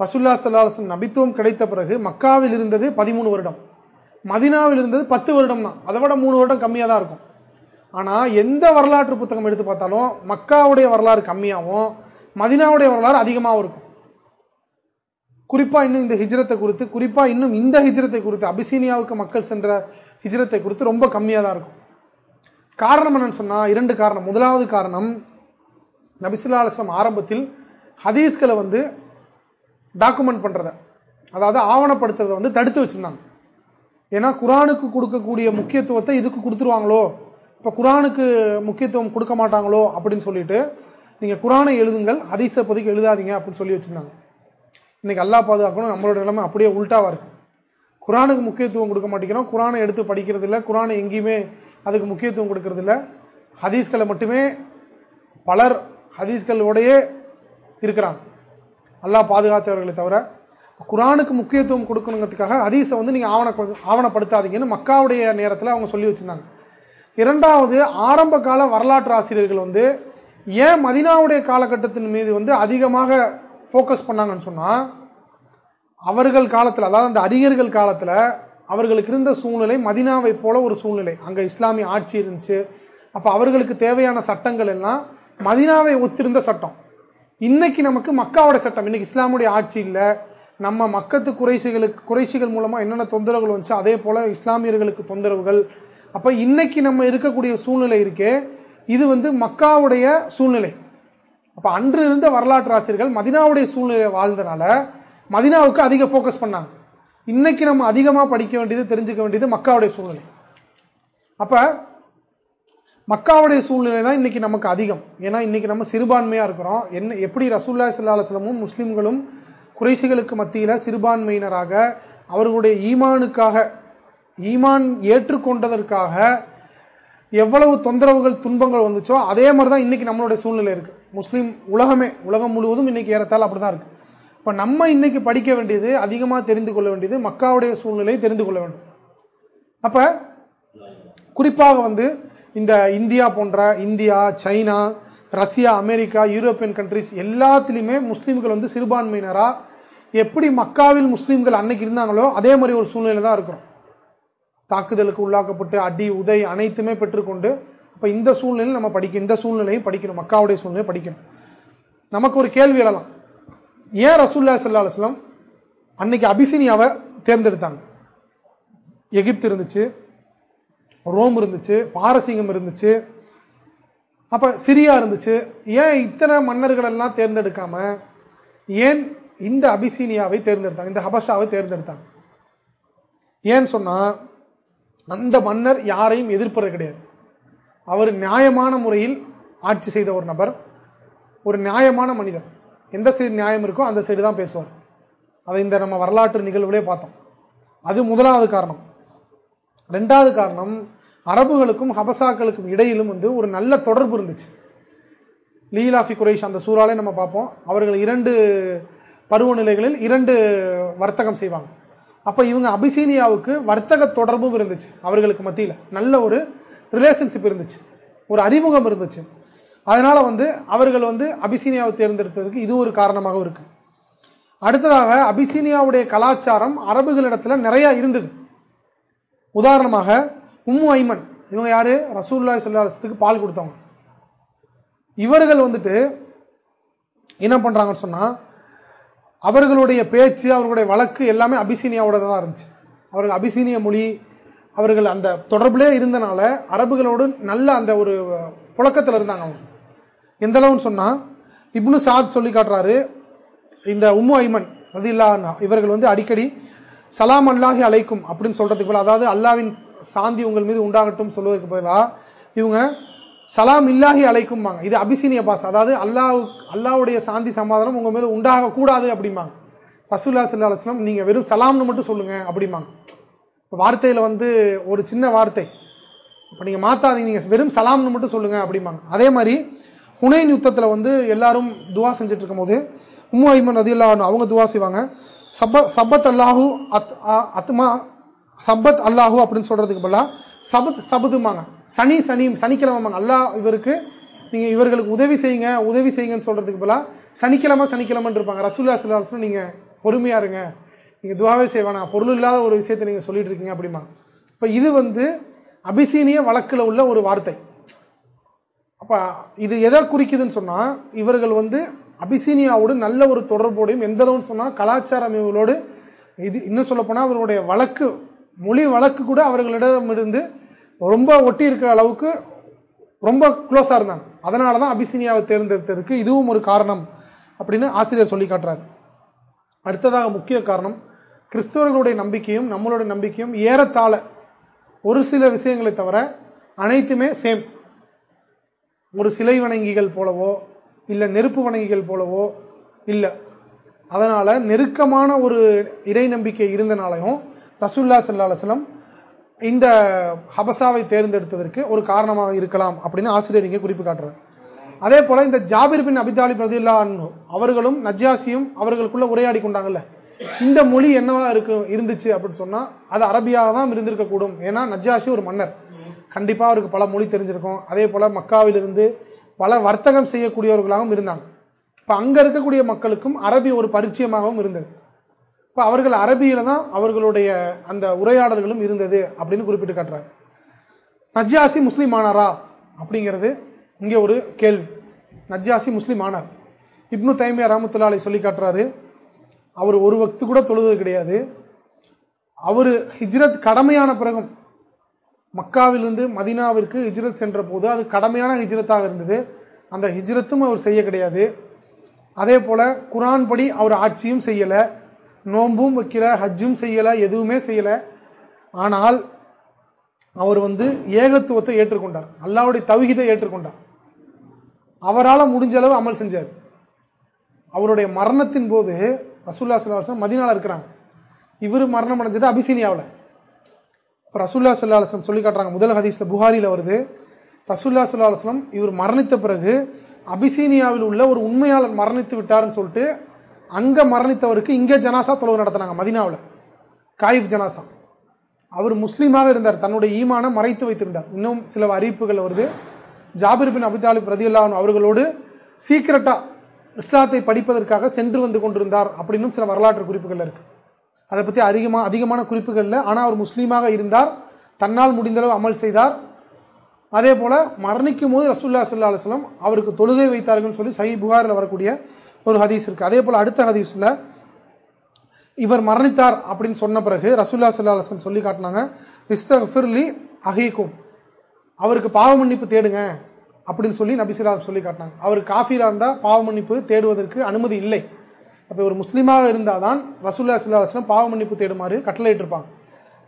ரசுல்லா சல்லாஹன் நபித்துவம் கிடைத்த பிறகு மக்காவில் இருந்தது பதிமூணு வருடம். மதினாவில் இருந்தது பத்து வருடம் தான். அதை விட மூணு வருடம் கம்மியாக தான் இருக்கும். ஆனால் எந்த வரலாற்று புத்தகம் எடுத்து பார்த்தாலும் மக்காவுடைய வரலாறு கம்மியாகவும் மதினாவுடைய வரலாறு அதிகமாகவும் இருக்கும். குறிப்பா இன்னும் இந்த ஹிஜ்ரத்தை குறித்து குறிப்பா இன்னும் இந்த ஹிஜ்ரத்தை குறித்து அபிசீனியாவுக்கு மக்கள் சென்ற ஹிஜ்ரத்தை குறித்து ரொம்ப கம்மியாக தான் இருக்கும். காரணம் என்னன்னு சொன்னா இரண்டு காரணம். முதலாவது காரணம் நபிசுல்லா ஆரம்பத்தில் ஹதீஸ்களை வந்து டாக்குமெண்ட் பண்றத அதாவது ஆவணப்படுத்துறத வந்து தடுத்து வச்சிருந்தாங்க. ஏன்னா குரானுக்கு கொடுக்கக்கூடிய முக்கியத்துவத்தை இதுக்கு கொடுத்துருவாங்களோ இப்ப குரானுக்கு முக்கியத்துவம் கொடுக்க மாட்டாங்களோ அப்படின்னு சொல்லிட்டு நீங்க குரானை எழுதுங்கள் ஹதீஸை பதிக்கு எழுதாதீங்க அப்படின்னு சொல்லி வச்சிருந்தாங்க. இன்னைக்கு அல்லா பாதுகாக்கணும் நம்மளோட நிலைமை அப்படியே உல்டாவா இருக்கு. குரானுக்கு முக்கியத்துவம் கொடுக்க மாட்டேங்கிறோம் குரானை எடுத்து படிக்கிறது இல்லை குரானை எங்கேயுமே அதுக்கு முக்கியத்துவம் கொடுக்கறது இல்லை. ஹதீஸ்களை மட்டுமே பலர் ஹதீஸ்களோடையே இருக்கிறாங்க. நல்லா பாதுகாத்தவர்களை தவிர குரானுக்கு முக்கியத்துவம் கொடுக்கணுங்கிறதுக்காக ஹதீஸை வந்து நீங்க ஆவண ஆவணப்படுத்தாதீங்கன்னு மக்காவுடைய நேரத்தில் அவங்க சொல்லி வச்சிருந்தாங்க. இரண்டாவது ஆரம்ப கால வரலாற்று ஆசிரியர்கள் வந்து ஏன் மதினாவுடைய காலகட்டத்தின் மீது வந்து அதிகமாக போக்கஸ் பண்ணாங்கன்னு சொன்னா அவர்கள் காலத்தில் அதாவது அந்த அறிஞர்கள் காலத்தில் அவர்களுக்கு இருந்த சூழ்நிலை மதினாவை போல ஒரு சூழ்நிலை. அங்க இஸ்லாமிய ஆட்சி இருந்துச்சு. அப்ப அவர்களுக்கு தேவையான சட்டங்கள் எல்லாம் மதினாவை ஒத்திருந்த சட்டம். இன்னைக்கு நமக்கு மக்காவோட சட்டம். இன்னைக்கு இஸ்லாமுடைய ஆட்சி இல்லை. நம்ம மக்கத்து குறைசிகளுக்கு குறைசிகள் மூலமா என்னென்ன தொந்தரவுகள் வந்துச்சு அதே போல இஸ்லாமியர்களுக்கு தொந்தரவுகள். அப்ப இன்னைக்கு நம்ம இருக்கக்கூடிய சூழ்நிலை இருக்கே இது வந்து மக்காவுடைய சூழ்நிலை. அப்ப அன்று இருந்த வரலாற்று ஆசிரியர்கள் மதினாவுடைய சூழ்நிலை வாழ்ந்தனால மதினாவுக்கு அதிக போக்கஸ் பண்ணாங்க. இன்னைக்கு நம்ம அதிகமா படிக்க வேண்டியது தெரிஞ்சுக்க வேண்டியது மக்காவுடைய சூழ்நிலை. அப்ப மக்காவுடைய சூழ்நிலை தான் இன்னைக்கு நமக்கு அதிகம். ஏன்னா இன்னைக்கு நம்ம சிறுபான்மையா இருக்கிறோம். என்ன எப்படி ரசூல்லா சல்லாஹலமும் முஸ்லிம்களும் குறைசிகளுக்கு மத்தியில சிறுபான்மையினராக அவர்களுடைய ஈமானுக்காக ஈமான் ஏற்றுக்கொண்டதற்காக எவ்வளவு தொந்தரவுகள் துன்பங்கள் வந்துச்சோ அதே மாதிரி தான் இன்னைக்கு நம்மளுடைய சூழ்நிலை இருக்கு. முஸ்லீம் உலகமே உலகம் முழுவதும் இன்னைக்கு ஏறத்தால் அப்படிதான் இருக்கு. இப்ப நம்ம இன்னைக்கு படிக்க வேண்டியது அதிகமா தெரிந்து கொள்ள வேண்டியது மக்காவுடைய சூழ்நிலையை தெரிந்து கொள்ள வேண்டும். அப்ப குறிப்பாக வந்து இந்த இந்தியா போன்ற India China Russia America European countries எல்லாத்திலுமே முஸ்லீம்கள் வந்து சிறுபான்மையினரா எப்படி மக்காவில் முஸ்லீம்கள் அன்னைக்கு இருந்தாங்களோ அதே மாதிரி ஒரு சூழ்நிலை தான் இருக்கிறோம். தாக்குதலுக்கு உள்ளாக்கப்பட்டு அடி உதை அனைத்துமே பெற்றுக்கொண்டு அப்ப இந்த சூழ்நிலையில் நம்ம படிக்க இந்த சூழ்நிலையும் படிக்கணும். மக்காவுடைய சூழ்நிலையை படிக்கணும். நமக்கு ஒரு கேள்வி எழலாம். ஏன் ரசூல்லா சல்லா அலுவலம் அன்னைக்கு அபிசினியாவை தேர்ந்தெடுத்தாங்க? எகிப்து இருந்துச்சு ரோம் இருந்துச்சு பாரசீகம் இருந்துச்சு அப்ப சிரியா இருந்துச்சு. ஏன் இத்தனை மன்னர்கள் எல்லாம் தேர்ந்தெடுக்காம ஏன் இந்த அபிசீனியாவை தேர்ந்தெடுத்தாங்க இந்த ஹபஷாவை தேர்ந்தெடுத்தாங்க? ஏன்னு சொன்னா அந்த மன்னர் யாரையும் எதிர்ப்பது கிடையாது. அவர் நியாயமான முறையில் ஆட்சி செய்த ஒரு நபர் ஒரு நியாயமான மனிதர். எந்த சைடு நியாயம் இருக்கோ அந்த சைடு தான் பேசுவார். அதை இந்த நம்ம வரலாற்று நிகழ்வுலே பார்த்தோம். அது முதலாவது காரணம். ரெண்டாவது காரணம் அரபுகளுக்கும் ஹபசாக்களுக்கும் இடையிலும் வந்து ஒரு நல்ல தொடர்பு இருந்துச்சு. லீலாஃபி குரேஷ் அந்த சூறாலே நம்ம பார்ப்போம். அவர்கள் இரண்டு பருவநிலைகளில் இரண்டு வர்த்தகம் செய்வாங்க. அப்ப இவங்க அபிசீனியாவுக்கு வர்த்தக தொடர்பும் இருந்துச்சு அவர்களுக்கு மத்தியில. நல்ல ஒரு ரிலேஷன்ஷிப் இருந்துச்சு. ஒரு அறிமுகம் இருந்துச்சு. அதனால வந்து அவர்கள் வந்து அபிசீனியாவை தேர்ந்தெடுத்ததுக்கு இது ஒரு காரணமாக இருக்கு. அடுத்ததாக அபிசீனியாவுடைய கலாச்சாரம் அரபுகளிடத்துல நிறைய இருந்தது. உதாரணமாக உம்மு ஐமன் இவங்க யாரு? ரசூல்லா சொல்லாசத்துக்கு பால் கொடுத்தவங்க. இவர்கள் வந்துட்டு என்ன பண்றாங்கன்னு சொன்னா அவர்களுடைய பேச்சு அவர்களுடைய வழக்கு எல்லாமே அபிசீனியாவோட தான் இருந்துச்சு. அவர்கள் அபிசீனிய மொழி அவர்கள் அந்த தொடர்பிலே இருந்தனால அரபுகளோடு நல்ல அந்த ஒரு புழக்கத்தில் இருந்தாங்க அவங்க. எந்த அளவுன்னு சொன்னா இப்னு சாத் சொல்லி காட்டுறாரு இந்த உம்மு ஐமன் ரதில்லா இவர்கள் வந்து அடிக்கடி சலாம் அல்லாஹி அழைக்கும் அப்படின்னு சொல்றதுக்கு பதிலாக அதாவது அல்லாவின் சாந்தி உங்கள் மீது உண்டாகட்டும் சொல்வதற்கு பதிலாக இவங்க சலாம் இல்லாஹி அழைக்கும்பாங்க இது அபிசீனிய பாஸ் அதாவது அல்லாஹ் அல்லாவுடைய சாந்தி சமாதானம் உங்க மேல உண்டாக கூடாது அப்படிம்பாங்க ரசூல்லா சல்லா அலுவலம் நீங்க வெறும் சலாம்னு மட்டும் சொல்லுங்க அப்படிம்பாங்க. வார்த்தையில வந்து ஒரு சின்ன வார்த்தை. இப்ப நீங்க மாத்தாதீங்க நீங்க வெறும் சலாம்னு மட்டும் சொல்லுங்க அப்படிம்பாங்க. அதே மாதிரி ஹுனைன் யுத்தத்துல வந்து எல்லாரும் துவா செஞ்சுட்டு இருக்கும் போது உம்மு ஐமன் ரதி அவங்க துவா செய்வாங்க. சப்பத் அல்லாஹூ அத்மா சப்பத் அல்லாஹூ அப்படின்னு சொல்றதுக்கு பதிலாக சபத் சபதுமாங்க சனி சனி சனிக்கிழமை அல்லா இவருக்கு நீங்க இவர்களுக்கு உதவி செய்யுங்க உதவி செய்யுங்கன்னு சொல்றதுக்கு போல சனிக்கிழமை சனிக்கிழமை இருப்பாங்க. ரசூல்லா சல்லாஹ் நீங்க பொறுமையா இருங்க. நீங்க துவாவே செய்வானா பொருள் இல்லாத ஒரு விஷயத்தை நீங்க சொல்லிட்டு இருக்கீங்க அப்படிமா இப்ப இது வந்து அபிசீனிய வழக்குல உள்ள ஒரு வார்த்தை. அப்ப இது எதை குறிக்குதுன்னு சொன்னா இவர்கள் வந்து அபிசீனியாவோடு நல்ல ஒரு தொடர்போடையும் எந்த அளவுன்னு சொன்னா கலாச்சாரம் இவர்களோடு இது இன்னும் சொல்ல போனா அவர்களுடைய வழக்கு மொழி வழக்கு கூட அவர்களிடமிருந்து ரொம்ப ஒட்டி இருக்க அளவுக்கு ரொம்ப க்ளோஸா இருந்தாங்க. அதனாலதான் அபிசினியாவை தேர்ந்தெடுத்ததுக்கு இதுவும் ஒரு காரணம் அப்படின்னு ஆசிரியர் சொல்லி காட்டுறாரு. அடுத்ததாக முக்கிய காரணம் கிறிஸ்தவர்களுடைய நம்பிக்கையும் நம்மளுடைய நம்பிக்கையும் ஏறத்தாழ ஒரு சில விஷயங்களை தவிர அனைத்துமே சேம் ஒரு சிலை வணங்கிகள் போலவோ இல்லை நெருப்பு வணங்கிகள் போலவோ இல்லை. அதனால நெருக்கமான ஒரு இறை நம்பிக்கை இருந்தனாலையும் ரசுல்லா சல்லா அலுவலம் இந்த ஹபசாவை தேர்ந்தெடுத்ததற்கு ஒரு காரணமாக இருக்கலாம் அப்படின்னு ஆசிரியர் இங்கே குறிப்பு காட்டுறார். அதே போல இந்த ஜாபிர் பின் அபிதாலி பிரதில்லா அவர்களும் நஜ்ஜாசியும் அவர்களுக்குள்ள உரையாடி கொண்டாங்கல்ல. இந்த மொழி என்னவா இருக்கு இருந்துச்சு அப்படின்னு சொன்னா அது அரபியாக தான் இருந்திருக்க கூடும். ஏன்னா நஜ்ஜாசி ஒரு மன்னர். கண்டிப்பா அவருக்கு பல மொழி தெரிஞ்சிருக்கும். அதே போல மக்காவிலிருந்து பல வர்த்தகம் செய்யக்கூடியவர்களாகவும் இருந்தாங்க. இப்ப அங்க இருக்கக்கூடிய மக்களுக்கும் அரபி ஒரு பரிச்சயமாகவும் இருந்தது. இப்ப அவர்கள் அரபியில தான் அவர்களுடைய அந்த உரையாடல்களும் இருந்தது அப்படின்னு குறிப்பிட்டு காட்டுறாங்க. நஜ்ஜாசி முஸ்லீம் ஆனாரா அப்படிங்கிறது இங்கே ஒரு கேள்வி. நஜ்ஜாசி முஸ்லீம் ஆனார். இப்னு தைமியா ராமத்துல்லாலை சொல்லி காட்டுறாரு அவர் ஒரு வக்து கூட தொழுது கிடையாது. அவர் ஹிஜ்ரத் கடமையான பிறகும் மக்காவிலிருந்து மதினாவிற்கு ஹிஜ்ரத் சென்ற போது அது கடமையான ஹிஜ்ரத்தாக இருந்தது. அந்த ஹிஜ்ரத்தும் அவர் செய்ய கிடையாது. அதே போல குரான் படி அவர் ஆட்சியும் செய்யலை. நோம்பும் வைக்கல ஹஜ்ஜும் செய்யல எதுவுமே செய்யல. ஆனால் அவர் வந்து ஏகத்துவத்தை ஏற்றுக்கொண்டார். அல்லாவுடைய தவிகிதை ஏற்றுக்கொண்டார். அவரால் முடிஞ்ச அளவு அமல் செஞ்சார். அவருடைய மரணத்தின் போது ரசூல்லா சுல்லாசம் மதினால இருக்கிறாங்க. இவர் மரணம் அடைஞ்சது அபிசீனியாவில். ரசூல்லா சுல்லாஸ்லம் சொல்லி காட்டுறாங்க. முதல் ஹதீஸ்ல புகாரியில் வருது. ரசூல்லா சுல்லாஸ்லம் இவர் மரணித்த பிறகு அபிசீனியாவில் உள்ள ஒரு உண்மையாளர் மரணித்து விட்டார்னு சொல்லிட்டு அங்க மரணித்தவருக்கு இங்க ஜனாசா தொழுவு நடத்தினாங்க மதினாவில். காயிப் ஜனாசா. அவர் முஸ்லீமாக இருந்தார். தன்னுடைய ஈமான மறைத்து வைத்திருந்தார். இன்னும் சில அறிவிப்புகள் வருது. ஜாபிர் பின் அபிதாலி பிரதியுல்லா அவர்களோடு சீக்கிரட்டா இஸ்லாத்தை படிப்பதற்காக சென்று வந்து கொண்டிருந்தார் அப்படின்னும் சில வரலாற்று குறிப்புகள் இருக்கு. அதை பத்தி அதிகமா அதிகமான குறிப்புகள் இல்லை. ஆனா அவர் முஸ்லீமாக இருந்தார். தன்னால் முடிந்தளவு அமல் செய்தார். அதே போல மரணிக்கும் போது ரசூல்லா சல்லா அலுவலம் அவருக்கு தொழுகை வைத்தார்கள் சொல்லி சஹி புகாரில் வரக்கூடிய ஒரு ஹதீஸ் இருக்கு. அதே போல அடுத்த ஹதீஸ்ல இவர் மரணித்தார் அப்படின்னு சொன்ன பிறகு ரசூல்லா சுல்லாசன் சொல்லி காட்டினாங்க இஸ்தஃபிர்லி அஹீக்கும் அவருக்கு பாவ மன்னிப்பு தேடுங்க அப்படின்னு சொல்லி நபிசிலா சொல்லி காட்டினாங்க. அவர் காஃபீரா இருந்தா பாவ மன்னிப்பு தேடுவதற்கு அனுமதி இல்லை. அப்ப ஒரு முஸ்லீமாக இருந்தாதான் ரசூல்லா சல்லா பாவ மன்னிப்பு தேடுமாறு கட்டளையிட்டிருப்பாங்க.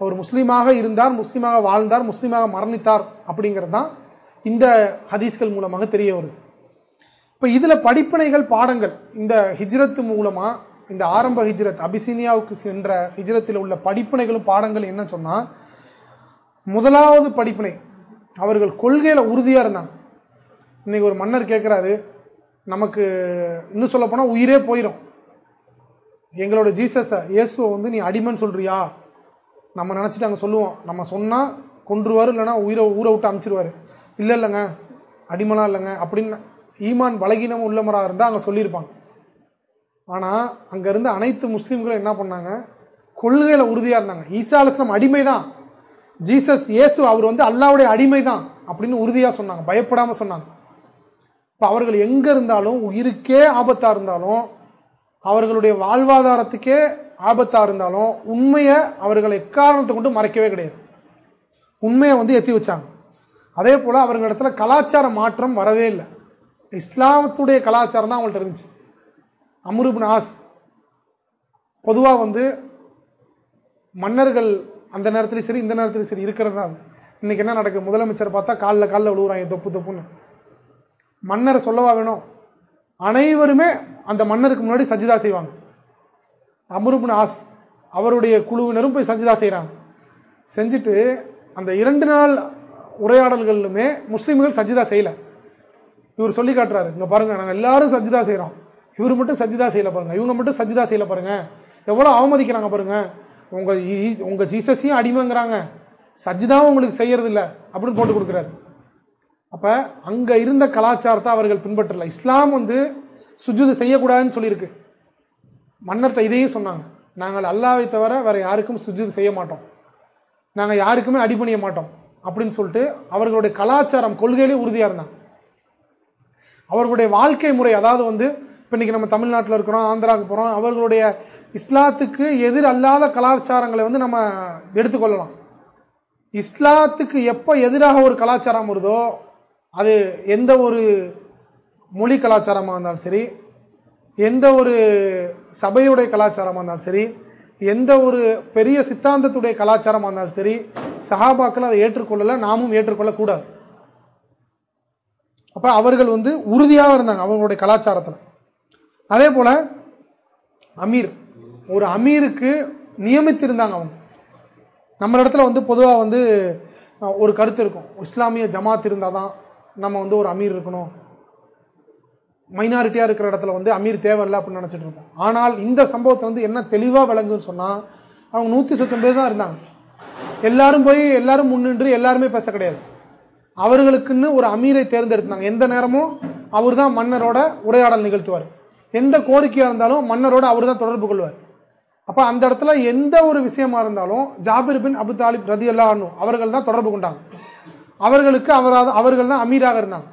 அவர் முஸ்லீமாக இருந்தார் முஸ்லீமாக வாழ்ந்தார் முஸ்லீமாக மரணித்தார் அப்படிங்கிறது தான் இந்த ஹதீஸ்கள் மூலமாக தெரிய வருது. இப்ப இதுல படிப்பினைகள் பாடங்கள் இந்த ஹிஜ்ரத்து மூலமா இந்த ஆரம்ப ஹிஜ்ரத் அபிசீனியாவுக்கு சென்ற ஹிஜ்ரத்தில் உள்ள படிப்பினைகளும் பாடங்கள் என்ன சொன்னா முதலாவது படிப்பினை அவர்கள் கொள்கையில உறுதியா இருந்தாங்க. இன்னைக்கு ஒரு மன்னர் கேட்கிறாரு நமக்கு இன்னும் சொல்ல போனா உயிரே போயிடும் எங்களோட ஜீசஸ இயேசுவை வந்து நீ அடிமன் சொல்றியா? நம்ம நினைச்சிட்டு அங்க சொல்லுவோம். நம்ம சொன்னா கொன்றுவாரு இல்லைன்னா உயிரை ஊரை விட்டு அமைச்சிருவாரு. இல்ல இல்லைங்க அடிமலாம் இல்லைங்க அப்படின்னு ஈமான் பலகீனம் உள்ளமரா இருந்தா அங்க சொல்லியிருப்பாங்க. ஆனா அங்கேருந்து அனைத்து முஸ்லீம்களும் என்ன பண்ணாங்க? கொள்கையில உறுதியா இருந்தாங்க. ஈசா அலிஸ்லாம் அடிமை தான் ஜீசஸ் இயேசு அவர் வந்து அல்லாவுடைய அடிமை தான் அப்படின்னு உறுதியா சொன்னாங்க. பயப்படாம சொன்னாங்க. இப்ப அவர்கள் எங்க இருந்தாலும் உயிருக்கே ஆபத்தா இருந்தாலும் அவர்களுடைய வாழ்வாதாரத்துக்கே ஆபத்தா இருந்தாலும் உண்மையை அவர்களை எக்காரணத்தை கொண்டு மறைக்கவே கிடையாது. உண்மையை வந்து எத்தி வச்சாங்க. அதே போல அவர்களிடத்துல கலாச்சார மாற்றம் வரவே இல்லை. இஸ்லாமத்துடைய கலாச்சாரம் தான் அவங்கள்ட்ட இருந்துச்சு. அமுருபின் ஆஸ். பொதுவாக வந்து மன்னர்கள் அந்த நேரத்திலையும் சரி இந்த நேரத்திலையும் சரி இருக்கிறது தான். இன்னைக்கு என்ன நடக்குது? முதலமைச்சர் பார்த்தா காலில் காலில் விழுவுறாங்க தொப்பு தொப்புன்னு. மன்னரை சொல்லவா வேணும்? அனைவருமே அந்த மன்னருக்கு முன்னாடி சஜிதா செய்வாங்க. அமருபின் ஆஸ் அவருடைய குழுவினரும் போய் சஜிதா செய்யறாங்க செஞ்சுட்டு அந்த இரண்டு நாள் உரையாடல்களுமே முஸ்லீம்கள் சஜிதா செய்யலை. இவர் சொல்லி காட்டுறாரு. இங்க பாருங்க நாங்க எல்லாரும் சஜிதா செய்யறோம் இவர் மட்டும் சஜிதா செய்யல பாருங்க. இவங்க மட்டும் சஜிதா செய்யல பாருங்க. எவ்வளவு அவமதிக்கிறாங்க பாருங்க. உங்க உங்க ஜீசஸையும் அடிமைங்கிறாங்க. சஜிதாவும் உங்களுக்கு செய்யறது இல்ல அப்படின்னு போட்டு கொடுக்கிறாரு. அப்ப அங்க இருந்த கலாச்சாரத்தை அவர்கள் பின்பற்றல. இஸ்லாம் வந்து சுஜுது செய்யக்கூடாதுன்னு சொல்லியிருக்கு. மன்னர்கிட்ட இதையும் சொன்னாங்க. நாங்கள் அல்லாவை தவிர வேற யாருக்கும் சுஜிது செய்ய மாட்டோம். நாங்க யாருக்குமே அடிபணிய மாட்டோம் அப்படின்னு சொல்லிட்டு அவர்களுடைய கலாச்சாரம் கொள்கையிலே உறுதியா இருந்தாங்க. அவர்களுடைய வாழ்க்கை முறை அதாவது வந்து இப்போ இன்னைக்கு நம்ம தமிழ்நாட்டில் இருக்கிறோம் ஆந்திராவுக்கு போறோம் அவர்களுடைய இஸ்லாத்துக்கு எதிர் அல்லாத கலாச்சாரங்களை வந்து நம்ம எடுத்துக்கொள்ளலாம். இஸ்லாத்துக்கு எப்ப எதிராக ஒரு கலாச்சாரம் வருதோ அது எந்த ஒரு மொழி கலாச்சாரமாக இருந்தாலும் சரி எந்த ஒரு சபையுடைய கலாச்சாரமாக இருந்தாலும் சரி எந்த ஒரு பெரிய சித்தாந்தத்துடைய கலாச்சாரமாக இருந்தாலும் சரி சகாபாக்கள் அதை ஏற்றுக்கொள்ளல நாமும் ஏற்றுக்கொள்ளக்கூடாது. அப்ப அவர்கள் வந்து உறுதியாக இருந்தாங்க அவங்களுடைய கலாச்சாரத்தில். அதே போல அமீர். ஒரு அமீருக்கு நியமித்திருந்தாங்க அவங்க. நம்ம இடத்துல வந்து பொதுவாக வந்து ஒரு கருத்து இருக்கும். இஸ்லாமிய ஜமாத் இருந்தாதான் நம்ம வந்து ஒரு அமீர் இருக்கணும். மைனாரிட்டியா இருக்கிற இடத்துல வந்து அமீர் தேவையில்லை அப்படின்னு நினைச்சிட்டு இருப்போம் ஆனால் இந்த சம்பவத்தில் வந்து என்ன தெளிவா விளங்குன்னு சொன்னா அவங்க நூத்தி சொச்சம் பேர் தான் இருந்தாங்க. எல்லாரும் போய் எல்லாரும் முன்னின்று எல்லாருமே பேச கிடையாது. அவர்களுக்குன்னு ஒரு அமீரை தேர்ந்தெடுத்தாங்க. எந்த நேரமும் அவர் தான் மன்னரோட உரையாடல் நிகழ்த்துவார். எந்த கோரிக்கையா இருந்தாலும் மன்னரோட அவர் தான் தொடர்பு கொள்வார். அப்ப அந்த இடத்துல எந்த ஒரு விஷயமா இருந்தாலும் ஜாபிர் பின் அபு தாலிப் ரதி அல்லா அவர்கள் தான் தொடர்பு கொண்டாங்க. அவர்களுக்கு அவராக அவர்கள் தான் அமீராக இருந்தாங்க.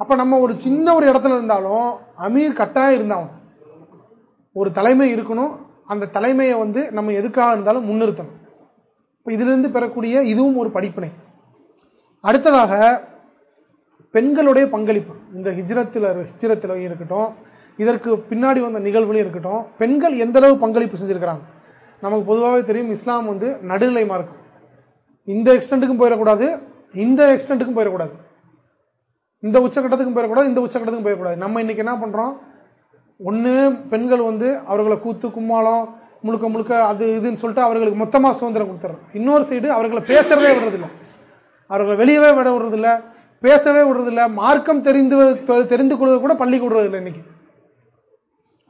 அப்ப நம்ம ஒரு சின்ன ஒரு இடத்துல இருந்தாலும் அமீர் கட்டாயம் இருந்தாலும் ஒரு தலைமை இருக்கணும். அந்த தலைமையை வந்து நம்ம எதுக்காக இருந்தாலும் முன்னிறுத்தணும். இதுல இருந்து பெறக்கூடிய இதுவும் ஒரு படிப்பினை. அடுத்ததாக பெண்களுடைய பங்களிப்பு. இந்த ஹிஜ்ரத்தில் ஹிஜ்ரத்திலையும் இருக்கட்டும் இதற்கு பின்னாடி வந்த நிகழ்வுலையும் இருக்கட்டும் பெண்கள் எந்த அளவு பங்களிப்பு செஞ்சிருக்கிறாங்க? நமக்கு பொதுவாகவே தெரியும் இஸ்லாம் வந்து நடுநிலை மார்க்கம் இந்த எக்ஸ்டெண்ட்டுக்கும் போயிடக்கூடாது இந்த எக்ஸ்டெண்ட்டுக்கும் போயிடக்கூடாது. இந்த உச்சக்கட்டத்துக்கும் போயிடக்கூடாது இந்த உச்சக்கட்டத்துக்கும் போயிடக்கூடாது. நம்ம இன்னைக்கு என்ன பண்றோம்? ஒன்று பெண்கள் வந்து அவர்களை கூத்து கும்மாளம் முழுக்க முழுக்க அது இதுன்னு சொல்லிட்டு அவர்களுக்கு மொத்தமா சுதந்திரம் கொடுத்துறோம் இன்னொரு சைடு அவர்களை பேசுறதே விடுறதில்லை. அவர்களை வெளியவே விட விடுறதில்ல பேசவே விடுறதில்ல மார்க்கம் தெரிந்து தெரிந்து கொள்வது கூட பள்ளி விடுறதில்லை இன்னைக்கு.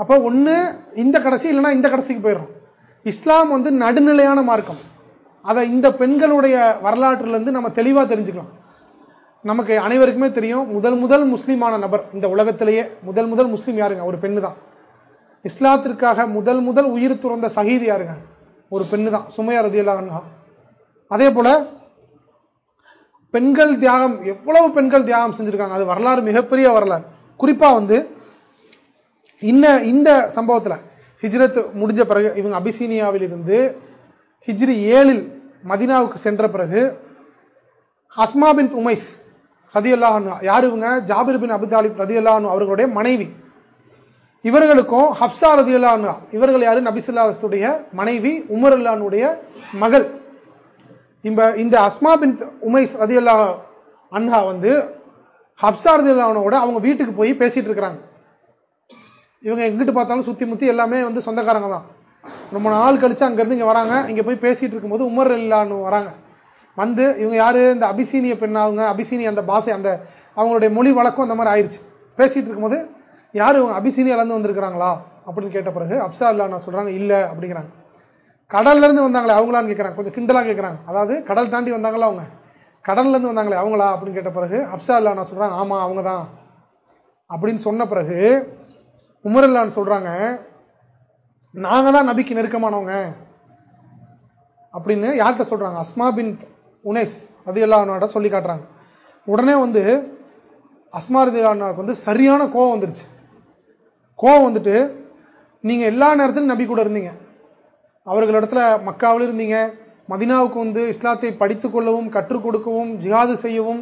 அப்ப ஒண்ணு இந்த கடைசி இல்லைன்னா இந்த கடைசிக்கு போயிடும் இஸ்லாம் வந்து நடுநிலையான மார்க்கம். அதை இந்த பெண்களுடைய வரலாற்றுல இருந்து நம்ம தெளிவா தெரிஞ்சுக்கலாம். நமக்கு அனைவருக்குமே தெரியும் முதல் முதல் முஸ்லீமான நபர் இந்த உலகத்திலேயே முதல் முதல் முஸ்லீம் யாருங்க? ஒரு பெண்ணு தான் இஸ்லாத்திற்காக முதல் முதல் உயிர் துறந்த சகிதி யாருங்க? ஒரு பெண்ணு தான் சுமையா ரதியல்லா அதே போல பெண்கள் தியாகம் எவ்வளவு பெண்கள் தியாகம் செஞ்சிருக்காங்க அது வரலாறு மிகப்பெரிய வரலாறு. குறிப்பா வந்து இன்ன இந்த சம்பவத்துல ஹிஜ்ரத் முடிஞ்ச பிறகு இவங்க அபிசீனியாவில் இருந்து ஹிஜ்ரி ஏழில் மதினாவுக்கு சென்ற பிறகு அஸ்மா பின் உமைஸ் ரதி யாரு யார் இவங்க? ஜாபிர் பின் அபுதாலிப் ரதி அல்லாஹ் அவர்களுடைய மனைவி. இவர்களுக்கும் ஹப்சா ரதி அல்லா இவர்கள் யாரு? நபிசுல்லாத்துடைய மனைவி உமர் அல்லானுடைய மகள். இந்த அஸ்மா பின் உமைஸ் ரதியுல்லா அன்ஹா வந்து ஹப்சா ரதி அல்லானோட அவங்க வீட்டுக்கு போய் பேசிட்டு இருக்கிறாங்க. இவங்க எங்கிட்டு பார்த்தாலும் சுத்தி முத்தி எல்லாமே வந்து சொந்தக்காரங்க தான். ரொம்ப நாள் கழிச்சு அங்கிருந்து இங்க வராங்க. இங்க போய் பேசிட்டு இருக்கும்போது உமர் இல்லான்னு வராங்க. வந்து இவங்க யாரு? இந்த அபிசீனிய பெண்ணாவங்க அபிசீனிய அந்த பாசை அந்த அவங்களுடைய மொழி வழக்கம் அந்த மாதிரி ஆயிடுச்சு பேசிட்டு இருக்கும்போது யாரு இவங்க அபிசீனியால இருந்து வந்திருக்கிறாங்களா? அப்படின்னு கேட்ட பிறகு அப்சா இல்லா நான் சொல்றாங்க இல்ல அப்படிங்கிறாங்க. கடல்ல இருந்து வந்தாங்களே அவங்களான்னு கேட்கறாங்க கொஞ்சம் கிண்டலா கேட்குறாங்க அதாவது கடல் தாண்டி வந்தாங்களா அவங்க? கடல்ல இருந்து வந்தாங்களே அவங்களா அப்படின்னு கேட்ட பிறகு அப்சா இல்லா சொல்றாங்க. ஆமா அவங்க தான் அப்படின்னு சொன்ன பிறகு உமரல்லான்னு சொல்றாங்க நாங்க தான் நபிக்கு நெருக்கமானவங்க. அப்படின்னு யார்கிட்ட சொல்றாங்க? அஸ்மா பின் உனேஸ் அது எல்லாம் சொல்லி காட்டுறாங்க. உடனே வந்து அஸ்மா வந்து சரியான கோவம் வந்துருச்சு. கோவம் வந்துட்டு நீங்க எல்லா நேரத்திலும் நபி கூட இருந்தீங்க. அவர்களிடத்துல மக்காவில் இருந்தீங்க. மதினாவுக்கு வந்து இஸ்லாத்தை படித்துக் கொள்ளவும் கற்றுக் கொடுக்கவும் ஜிகாது செய்யவும்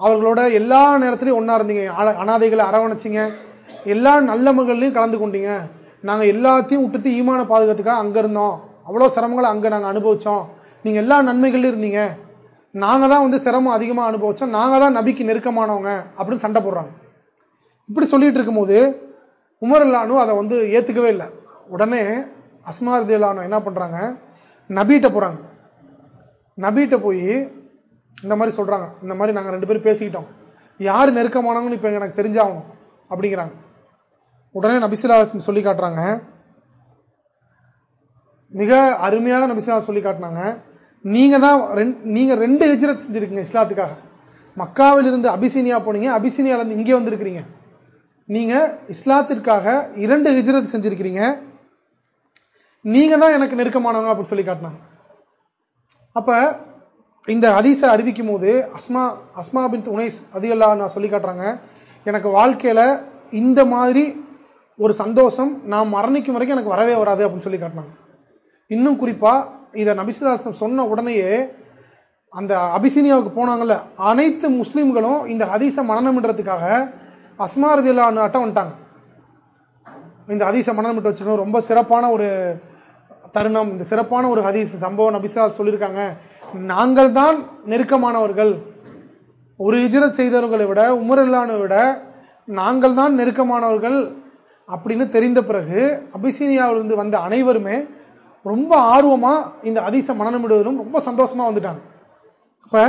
அவர்களோட எல்லா நேரத்திலையும் ஒன்னா இருந்தீங்க. அனாதைகளை அரவணைச்சிங்க. எல்லா நல்ல மகள்லையும் கலந்து கொண்டீங்க. நாங்க எல்லாத்தையும் விட்டுட்டு ஈமான பாதுகாத்துக்காக அங்க இருந்தோம். அவ்வளவு சிரமங்களை அங்க நாங்க அனுபவிச்சோம். நீங்க எல்லா நன்மைகள்லையும் இருந்தீங்க. நாங்க தான் வந்து சிரமம் அதிகமா அனுபவிச்சோம். நாங்க தான் நபிக்கு நெருக்கமானவங்க அப்படின்னு சண்டை போடுறாங்க. இப்படி சொல்லிட்டு இருக்கும்போது உமர் இல்லானு அதை வந்து ஏத்துக்கவே இல்லை. உடனே அஸ்மார்தேலானோ என்ன பண்றாங்க? நபீட்ட போறாங்க. நபீட்ட போய் இந்த மாதிரி சொல்றாங்க. இந்த மாதிரி நாங்க ரெண்டு பேரும் பேசிக்கிட்டோம். யார் நெருக்கமானவங்கன்னு இப்ப எனக்கு தெரிஞ்சாகணும் அப்படிங்கிறாங்க. உடனே நபிசுல்லா சொல்லி காட்டுறாங்க. மிக அருமையாக நபிசுல்லா சொல்லி காட்டினாங்க. நீங்க தான் நீங்க ரெண்டு ஹிஜ்ரத் செஞ்சிருக்கீங்க இஸ்லாத்துக்காக. மக்காவில் இருந்து அபிசீனியா போனீங்க அபிசீனியால இருந்து இங்கே வந்திருக்கிறீங்க. நீங்க இஸ்லாத்திற்காக இரண்டு ஹிஜ்ரத் செஞ்சிருக்கிறீங்க. நீங்க தான் எனக்கு நெருக்கமானவங்க அப்படின்னு சொல்லி காட்டினாங்க. அப்ப இந்த அதிச அறிவிக்கும் போது அஸ்மா அஸ்மா பின் உனேஸ் அதிகல்லா நான் சொல்லி காட்டுறாங்க எனக்கு வாழ்க்கையில இந்த மாதிரி ஒரு சந்தோஷம் நான் மரணிக்கும் வரைக்கும் எனக்கு வரவே வராது அப்படின்னு சொல்லி காட்டினாங்க. இன்னும் குறிப்பா இதை நபிசுலாசம் சொன்ன உடனேயே அந்த அபிசீனியாவுக்கு போனாங்கல்ல அனைத்து முஸ்லீம்களும் இந்த ஹதீச மனநம்ன்றதுக்காக அஸ்மாரதில்லா அட்டம் வந்துட்டாங்க. இந்த ஹதீச மனநமிட்டு வச்சுக்கணும் ரொம்ப சிறப்பான ஒரு தருணம் இந்த சிறப்பான ஒரு ஹதீஸ் சம்பவம் நபிசா சொல்லியிருக்காங்க. நாங்கள் தான் நெருக்கமானவர்கள். ஒரு இஜரத் செய்தவர்களை விட உமரல்லானை விட நாங்கள் தான் நெருக்கமானவர்கள் அப்படின்னு தெரிந்த பிறகு அபிசீனியாவிலிருந்து வந்த அனைவருமே ரொம்ப ஆர்வமா இந்த அதிச மனநமிடுவதும் ரொம்ப சந்தோஷமா வந்துட்டாங்க. அப்ப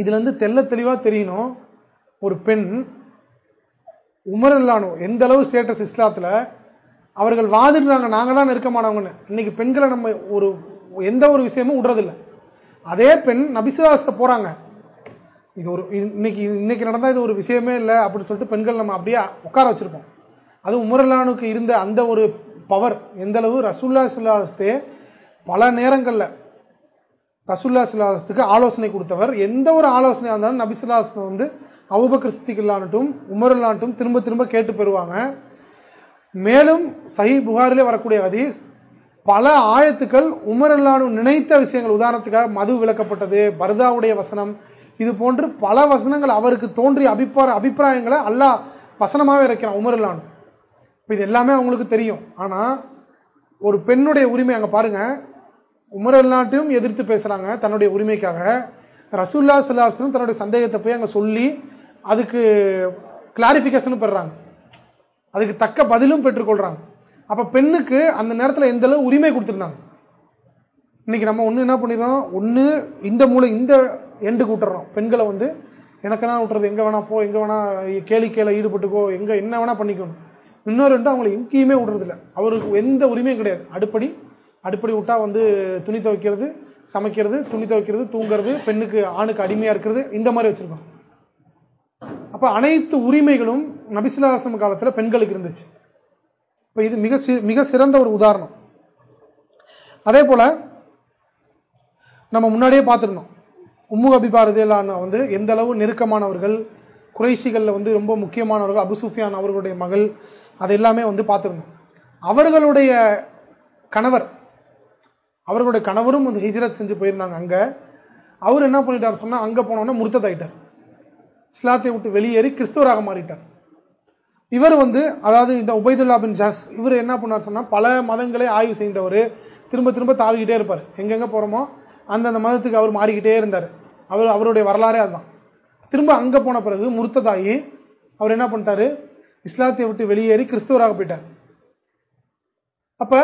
இதுல இருந்து தெல்ல தெளிவா தெரியணும். ஒரு பெண் உமரல்லானோ எந்த அளவு ஸ்டேட்டஸ் இஸ்லாத்துல அவர்கள் வாதிடுறாங்க நாங்க தான் நெருக்கமானவங்கன்னு. இன்னைக்கு பெண்களை நம்ம ஒரு எந்த ஒரு விஷயமும் விடுறதில்லை. அதே பெண் நபிசுலாசத்தை போறாங்க. இது ஒரு இன்னைக்கு இன்னைக்கு நடந்தா இது ஒரு விஷயமே இல்லை அப்படின்னு சொல்லிட்டு பெண்கள் நம்ம அப்படியே உட்கார வச்சிருப்போம். அது உமரலானுக்கு இருந்த அந்த ஒரு பவர் எந்த அளவு? ரசுல்லா சுல்லாஸ்தே பல நேரங்கள்ல ரசுல்லா சுல்லாஸ்துக்கு ஆலோசனை கொடுத்தவர். எந்த ஒரு ஆலோசனையா இருந்தாலும் நபிசுல்லாஸ் வந்து அவுபகிறிஸ்திகளானட்டும் உமரலான்ட்டும் திரும்ப திரும்ப கேட்டு பெறுவாங்க. மேலும் சஹி புகாரிலே வரக்கூடிய ஹதீஸ் பல ஆயத்துக்கள் உமரல்லானு நினைத்த விஷயங்கள். உதாரணத்துக்காக மது விளக்கப்பட்டது பரதாவுடைய வசனம் இது போன்று பல வசனங்கள் அவருக்கு தோன்றிய அபிப்பார அபிப்பிராயங்களை அல்லாஹ் வசனமாவே இருக்கிறான் உமரல்லானு இது எல்லாமே அவங்களுக்கு தெரியும். ஆனால் ஒரு பெண்ணுடைய உரிமை அங்கே பாருங்க. உமரல்லாட்டையும் எதிர்த்து பேசுகிறாங்க தன்னுடைய உரிமைக்காக. ரசூல்லா சல்லாஹும் தன்னுடைய சந்தேகத்தை போய் அங்கே சொல்லி அதுக்கு கிளாரிஃபிகேஷனும் பெறாங்க. அதுக்கு தக்க பதிலும் பெற்றுக்கொள்றாங்க. அப்ப பெண்ணுக்கு அந்த நேரத்தில் எந்த அளவு உரிமை கொடுத்துருந்தாங்க? இன்னைக்கு நம்ம ஒண்ணு என்ன பண்ணிடுறோம்? ஒண்ணு இந்த மூளை இந்த எண்டு கூட்டுறோம் பெண்களை வந்து எனக்கு என்ன விட்டுறது? எங்க வேணா போ எங்க வேணா கேளிக்கையில ஈடுபட்டுக்கோ எங்க என்ன வேணா பண்ணிக்கணும். இன்னொரு ரெண்டு அவங்களை எங்கேயுமே விடுறது இல்லை அவருக்கு எந்த உரிமையும் கிடையாது. அடுப்படி அடுப்படி விட்டா வந்து துணி துவைக்கிறது சமைக்கிறது துணி துவைக்கிறது தூங்குறது பெண்ணுக்கு ஆணுக்கு அடிமையா இருக்கிறது இந்த மாதிரி வச்சிருக்கோம். அப்ப அனைத்து உரிமைகளும் நபிசுல்லாசம் காலத்துல பெண்களுக்கு இருந்துச்சு. இப்ப இது மிக மிக சிறந்த ஒரு உதாரணம். அதே போல நம்ம முன்னாடியே பார்த்திருந்தோம். உம்மு அபிபா வந்து எந்த அளவு நெருக்கமானவர்கள் குறைசிகள்ல வந்து ரொம்ப முக்கியமானவர்கள் அபுசூஃபியான் அவர்களுடைய மகள் அது எல்லாமே வந்து பார்த்திருந்தோம். அவர்களுடைய கணவர் அவர்களுடைய கணவரும் வந்து ஹிஜரத் செஞ்சு போயிருந்தாங்க அங்க. அவர் என்ன பண்ணிட்டார் சொன்னா அங்க போனோம்னா முருத்ததாயிட்டார். இஸ்லாத்தை விட்டு வெளியேறி கிறிஸ்துவராக மாறிட்டார். இவர் வந்து அதாவது இந்த உபைதுல்லா பின் ஜாஸ் இவர் என்ன பண்ணார் சொன்னா பல மதங்களை ஆய்வு செய்தவர் திரும்ப திரும்ப தாவிக்கிட்டே இருப்பார். எங்கெங்க போறோமோ அந்தந்த மதத்துக்கு அவர் மாறிக்கிட்டே இருந்தார். அவர் அவருடைய வரலாறே அதுதான். திரும்ப அங்க போன பிறகு முருத்ததாயி அவர் என்ன பண்ணிட்டாரு? இஸ்லாத்தை விட்டு வெளியேறி கிறிஸ்துவராக போயிட்டார். அப்ப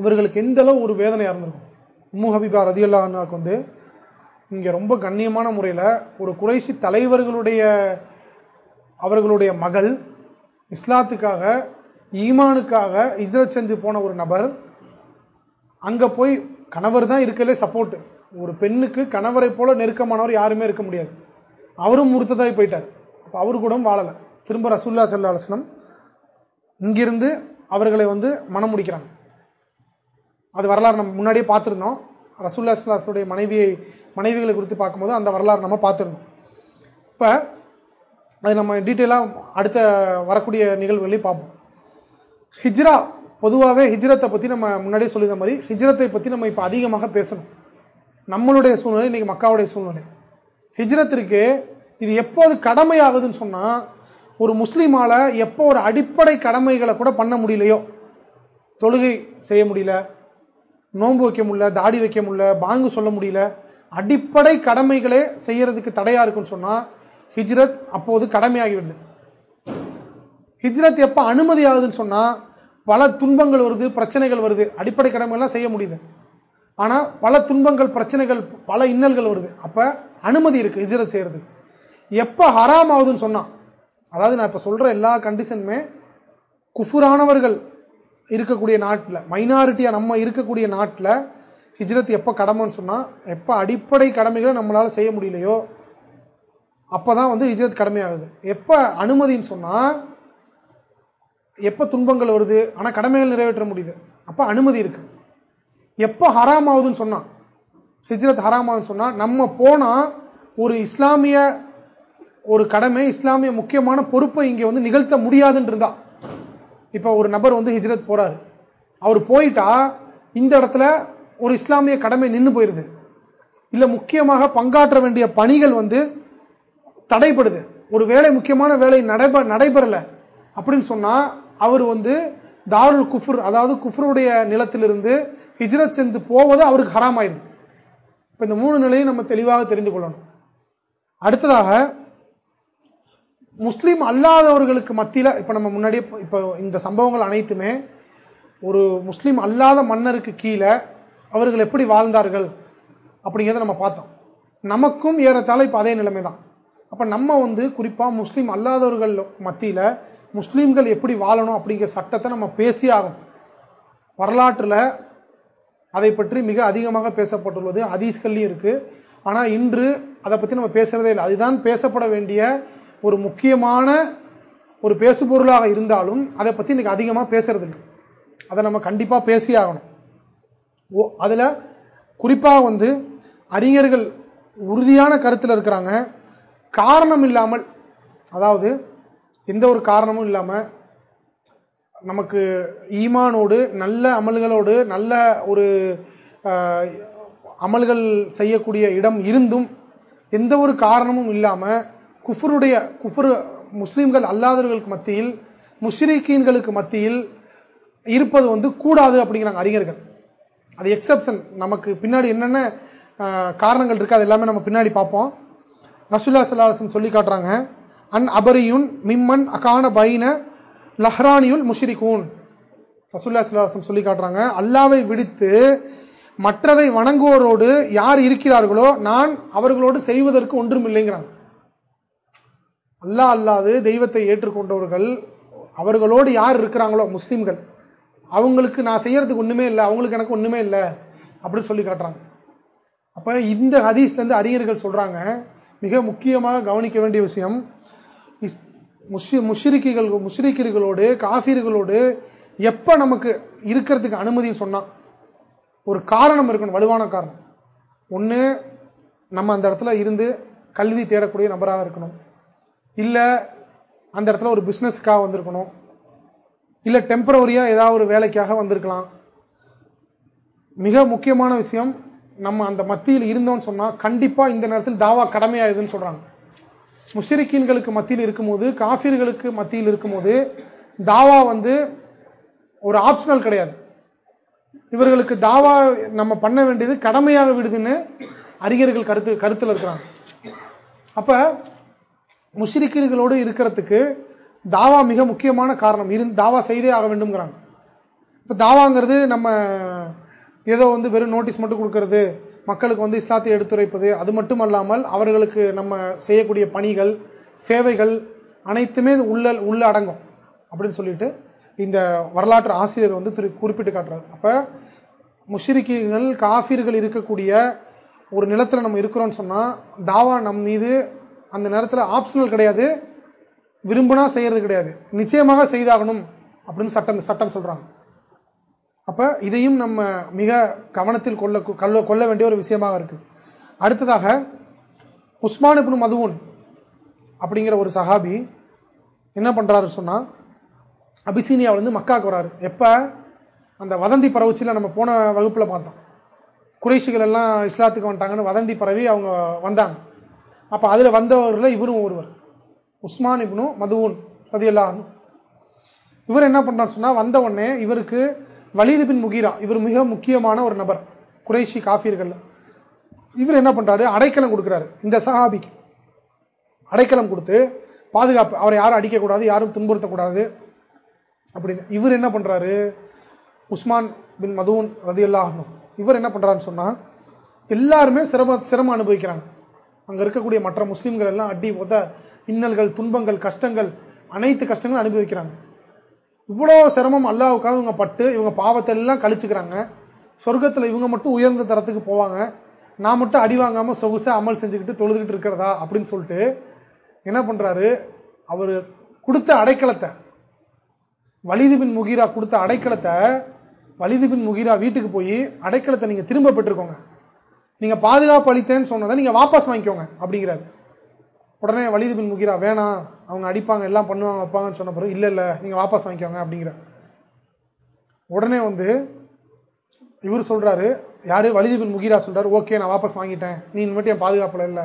இவர்களுக்கு எந்த அளவு ஒரு வேதனையா இருந்திருக்கும்? உம்மு ஹபிபா ரதியுல்லாவுக்கு வந்து இங்க ரொம்ப கண்ணியமான முறையில ஒரு குறைசி தலைவர்களுடைய அவர்களுடைய மகள் இஸ்லாத்துக்காக ஈமானுக்காக இஸ்ரத் செஞ்சு போன ஒரு நபர் அங்க போய் கணவர் தான் இருக்கலே சப்போர்ட் ஒரு பெண்ணுக்கு கணவரை போல நெருக்கமானவர் யாருமே இருக்க முடியாது. அவரும் முறுத்ததாய் போயிட்டார். அப்ப அவரு கூட வாழல. திரும்ப ரசூல்லா சல்லா அலுவலம் இங்கிருந்து அவர்களை வந்து மனம் முடிக்கிறாங்க. அது வரலாறு நம்ம முன்னாடியே பார்த்துருந்தோம். ரசூல்லா சுல்லாஸ்லுடைய மனைவியை மனைவிகளை குறித்து பார்க்கும்போது அந்த வரலாறு நம்ம பார்த்துருந்தோம். இப்போ அது நம்ம டீட்டெயிலாக அடுத்த வரக்கூடிய நிகழ்வுகளையும் பார்ப்போம். ஹிஜ்ரா பொதுவாகவே ஹிஜ்ரத்தை பற்றி நம்ம முன்னாடியே சொல்லியிருந்த மாதிரி ஹிஜ்ரத்தை பற்றி நம்ம இப்போ அதிகமாக பேசணும். நம்மளுடைய சூழ்நிலை இன்னைக்கு மக்காவுடைய சூழ்நிலை. ஹிஜ்ரத்திற்கு இது எப்போது கடமையாகுதுன்னு சொன்னால் ஒரு முஸ்லீமால எப்போ ஒரு அடிப்படை கடமைகளை கூட பண்ண முடியலையோ தொழுகை செய்ய முடியல நோன்பு வைக்க முடியல தாடி வைக்க முடியல பாங்கு சொல்ல முடியல அடிப்படை கடமைகளே செய்யறதுக்கு தடையா இருக்குன்னு சொன்னா ஹிஜ்ரத் அப்போது கடமையாகிவிடுது. ஹிஜ்ரத் எப்ப அனுமதி ஆகுதுன்னு சொன்னா பல துன்பங்கள் வருது பிரச்சனைகள் வருது அடிப்படை கடமைகள்லாம் செய்ய முடியுது. ஆனா பல துன்பங்கள் பிரச்சனைகள் பல இன்னல்கள் வருது. அப்ப அனுமதி இருக்கு ஹிஜ்ரத் செய்யறது எப்ப ஹராம் ஆகுதுன்னு சொன்னா அதாவது நான் இப்ப சொல்ற எல்லா கண்டிஷனுமே குஃபுரானவர்கள் இருக்கக்கூடிய நாட்டில் மைனாரிட்டியா நம்ம இருக்கக்கூடிய நாட்டில் ஹிஜ்ரத் எப்ப கடமைன்னு சொன்னா எப்ப அடிப்படை கடமைகளை நம்மளால செய்ய முடியலையோ அப்பதான் வந்து ஹிஜ்ரத் கடமையாகுது. எப்ப அனுமதின்னு சொன்னா எப்ப துன்பங்கள் வருது ஆனா கடமைகள் நிறைவேற்ற முடியுது. அப்ப அனுமதி இருக்கு. எப்ப ஹராம் ஆகுதுன்னு சொன்னா ஹிஜ்ரத் ஹராம் ஆகுதுன்னு சொன்னா நம்ம போனா ஒரு இஸ்லாமிய ஒரு கடமை இஸ்லாமிய முக்கியமான பொறுப்பை இங்க வந்து நிகழ்த்த முடியாதுன்னு இருந்தா இப்ப ஒரு நபர் வந்து ஹிஜ்ரத் போறாரு. அவர் போயிட்டா இந்த இடத்துல ஒரு இஸ்லாமிய கடமை நின்று போயிருது. இல்ல முக்கியமாக பங்காற்ற வேண்டிய பணிகள் வந்து தடைப்படுது ஒரு வேலை முக்கியமான வேலை நடைபெற நடைபெறல. அப்படின்னு சொன்னா அவர் வந்து தாருல் குஃபுர் அதாவது குஃபருடைய நிலத்திலிருந்து ஹிஜ்ரத் சென்று போவது அவருக்கு ஹராமாயிருது இப்ப இந்த மூணு நிலையும் நம்ம தெளிவாக தெரிந்து கொள்ளணும். அடுத்ததாக முஸ்லீம் அல்லாதவர்களுக்கு மத்தியில இப்ப நம்ம முன்னாடியே இப்ப இந்த சம்பவங்கள் அனைத்துமே ஒரு முஸ்லீம் அல்லாத மன்னருக்கு கீழே அவர்கள் எப்படி வாழ்ந்தார்கள் அப்படிங்கிறத நம்ம பார்த்தோம். நமக்கும் ஏறத்தாழ இப்ப அதே நிலைமை தான் அப்ப நம்ம வந்து குறிப்பா முஸ்லீம் அல்லாதவர்கள் மத்தியில முஸ்லீம்கள் எப்படி வாழணும் அப்படிங்கிற சட்டத்தை நம்ம பேசி ஆகும் வரலாற்றுல அதை பற்றி மிக அதிகமாக பேசப்பட்டுள்ளது அதீஸ்கள்லையும் இருக்கு. ஆனா இன்று அதை பத்தி நம்ம பேசுறதே இல்லை. அதுதான் பேசப்பட வேண்டிய ஒரு முக்கியமான ஒரு பேசுபொருளாக இருந்தாலும் அதை பத்தி இன்னைக்கு அதிகமா பேசுறது இல்லை அதை நம்ம கண்டிப்பா பேசி ஆகணும். அதுல குறிப்பாக வந்து அறிஞர்கள் உறுதியான கருத்தில் இருக்கிறாங்க. காரணம் இல்லாமல் அதாவது எந்த ஒரு காரணமும் இல்லாம நமக்கு ஈமானோடு நல்ல அமல்களோடு நல்ல ஒரு அமல்கள் செய்யக்கூடிய இடம் இருந்தும் எந்த ஒரு காரணமும் இல்லாம குஃபருடைய குஃபரு முஸ்லீம்கள் அல்லாதவர்களுக்கு மத்தியில் முஷ்ரீக்கீன்களுக்கு மத்தியில் இருப்பது வந்து கூடாது அப்படிங்கிறாங்க அறிஞர்கள். அது எக்ஸப்ஷன் நமக்கு பின்னாடி என்னென்ன காரணங்கள் இருக்கு அது எல்லாமே நம்ம பின்னாடி பார்ப்போம். ரசுல்லா சல்லாஹம் சொல்லி காட்டுறாங்க அன் அபரியுன் மிம்மன் அகான பைன லஹ்ரானியுல் முஷ்ரிகூன். ரசுல்லா சல்லாஹம் சொல்லி காட்டுறாங்க அல்லாவை விடுத்து மற்றதை வணங்குவோரோடு யார் இருக்கிறார்களோ நான் அவர்களோடு செய்வதற்கு ஒன்றும் இல்லைங்கிறாங்க. அல்லா அல்லாது தெய்வத்தை ஏற்றுக்கொண்டவர்கள் அவர்களோடு யார் இருக்கிறாங்களோ முஸ்லீம்கள் அவங்களுக்கு நான் செய்யறதுக்கு ஒண்ணுமே இல்லை அவங்களுக்கு எனக்கு ஒண்ணுமே இல்லை அப்படின்னு சொல்லி காட்டுறாங்க. அப்ப இந்த ஹதீஸ்ல இருந்து அறிஞர்கள் சொல்றாங்க மிக முக்கியமாக கவனிக்க வேண்டிய விஷயம் முஷ்ரிக்கிகள் முஷிரிக்கர்களோடு காஃபீர்களோடு எப்ப நமக்கு இருக்கிறதுக்கு அனுமதின்னு சொன்னா ஒரு காரணம் இருக்கணும் வலுவான காரணம். ஒண்ணு நம்ம அந்த இடத்துல இருந்து கல்வி தேடக்கூடிய நபராக இருக்கணும். இல்ல அந்த இடத்துல ஒரு பிசினஸ்க்காக வந்திருக்கணும். இல்ல டெம்பரவரியா ஏதாவது ஒரு வேலைக்காக வந்திருக்கலாம். மிக முக்கியமான விஷயம் நம்ம அந்த மத்தியில் இருந்தோம்னு சொன்னா கண்டிப்பா இந்த நேரத்தில் தாவா கடமையாயுதுன்னு சொல்றாங்க. முஷிரிக்கீன்களுக்கு மத்தியில் இருக்கும்போது காஃபிர்களுக்கு மத்தியில் இருக்கும்போது தாவா வந்து ஒரு ஆப்ஷனல் கிடையாது. இவர்களுக்கு தாவா நம்ம பண்ண வேண்டியது கடமையாக விடுதுன்னு அறிஞர்கள் கருத்து கருத்தில் இருக்கிறாங்க. அப்ப முஷிரிக்கீன்களோடு இருக்கிறதுக்கு தாவா மிக முக்கியமான காரணம். இருந்து தாவா செய்தே ஆக வேண்டும்ங்கிறாங்க. இப்ப தாவாங்கிறது நம்ம ஏதோ வந்து வெறும் நோட்டீஸ் மட்டும் கொடுக்கறது மக்களுக்கு வந்து இஸ்லாத்தை எடுத்துரைப்பது அது மட்டும் அல்லாமல் அவர்களுக்கு நம்ம செய்யக்கூடிய பணிகள் சேவைகள் அனைத்துமே உள்ள உள்ள அடங்கும் அப்படின்னு சொல்லிட்டு இந்த வரலாற்று ஆசிரியர் வந்து திரு குறிப்பிட்டு காட்டுறாரு. அப்ப முஷிரிக்கீர்கள் காஃபீர்கள் இருக்கக்கூடிய ஒரு நிலத்தில் நம்ம இருக்கிறோம்னு சொன்னா தாவா நம் மீது அந்த நேரத்தில் ஆப்ஷனல் கிடையாது. விரும்பினா செய்யறது கிடையாது. நிச்சயமாக செய்தாகணும் அப்படின்னு சட்டம் சட்டம் சொல்றாங்க. அப்ப இதையும் நம்ம மிக கவனத்தில் கொள்ள கொள்ள கொள்ள வேண்டிய ஒரு விஷயமாக இருக்கு. அடுத்ததாக உஸ்மான் இப்னு மதுவன் அப்படிங்கிற ஒரு சஹாபி என்ன பண்றாரு சொன்னா அபிசீனியாவிலிருந்து வந்து மக்காக்கு வராரு. எப்ப? அந்த வதந்தி பரவச்சில நம்ம போன வகுப்புல பார்த்தோம். குறைசிகள் எல்லாம் இஸ்லாத்துக்கு வந்துட்டாங்கன்னு வதந்தி பரவி அவங்க வந்தாங்க. அப்ப அதுல வந்தவர்கள் இவரும் ஒருவர். உஸ்மான் இப்னு மதுவூன் பதியல்லாஹ் இவர் என்ன பண்றாரு சொன்னா வந்த உடனே இவருக்கு வலிது பின் முகீரா இவர் மிக முக்கியமான ஒரு நபர் குறைஷி காஃபியர்கள் இவர் என்ன பண்றாரு? அடைக்கலம் கொடுக்கிறாரு. இந்த சஹாபிக்கு. அடைக்கலம் கொடுத்து பாதுகாப்பு அவரை யாரும் அடிக்கக்கூடாது யாரும் துன்புறுத்தக்கூடாது அப்படின்னு. இவர் என்ன பண்றாரு? உஸ்மான் பின் மதுவன் ரதியுல்லா இவர் என்ன பண்றாருன்னு சொன்னா எல்லாருமே சிரம சிரமம் அனுபவிக்கிறாங்க. அங்க இருக்கக்கூடிய மற்ற முஸ்லிம்கள் எல்லாம் அடி உத இன்னல்கள் துன்பங்கள் கஷ்டங்கள் அனைத்து கஷ்டங்களும் அனுபவிக்கிறாங்க. இவ்வளவு சிரமம் அல்லாவுக்காக இவங்க பட்டு இவங்க பாவத்தை எல்லாம் கழிச்சுக்கிறாங்க. சொர்க்கத்துல இவங்க மட்டும் உயர்ந்த தரத்துக்கு போவாங்க. நான் மட்டும் அடி வாங்காம சொகுச அமல் செஞ்சுக்கிட்டு தொழுதுகிட்டு இருக்கிறதா அப்படின்னு சொல்லிட்டு என்ன பண்றாரு? அவரு கொடுத்த அடைக்கலத்தை வலிதுபின் முகீரா கொடுத்த அடைக்கலத்தை வலிதுபின் முகீரா வீட்டுக்கு போய் அடைக்கலத்தை நீங்க திரும்ப பெற்றுக்கோங்க. நீங்க பாதுகாப்பு அளித்தேன்னு சொன்னதை நீங்க வாபஸ் வாங்கிக்கோங்க அப்படிங்கிறாரு. உடனே வலிது பின் முகிரா வேணாம் அவங்க அடிப்பாங்க எல்லாம் பண்ணுவாங்க வைப்பாங்கன்னு சொன்ன பிறகு இல்ல இல்ல நீங்க வாபஸ் வாங்கிக்கோங்க அப்படிங்கிற உடனே வந்து இவர் சொல்றாரு யாரு? வலிது பின் முகிரா சொல்றாரு ஓகே நான் வாபஸ் வாங்கிட்டேன். நீ மட்டும் என் பாதுகாப்புல இல்ல.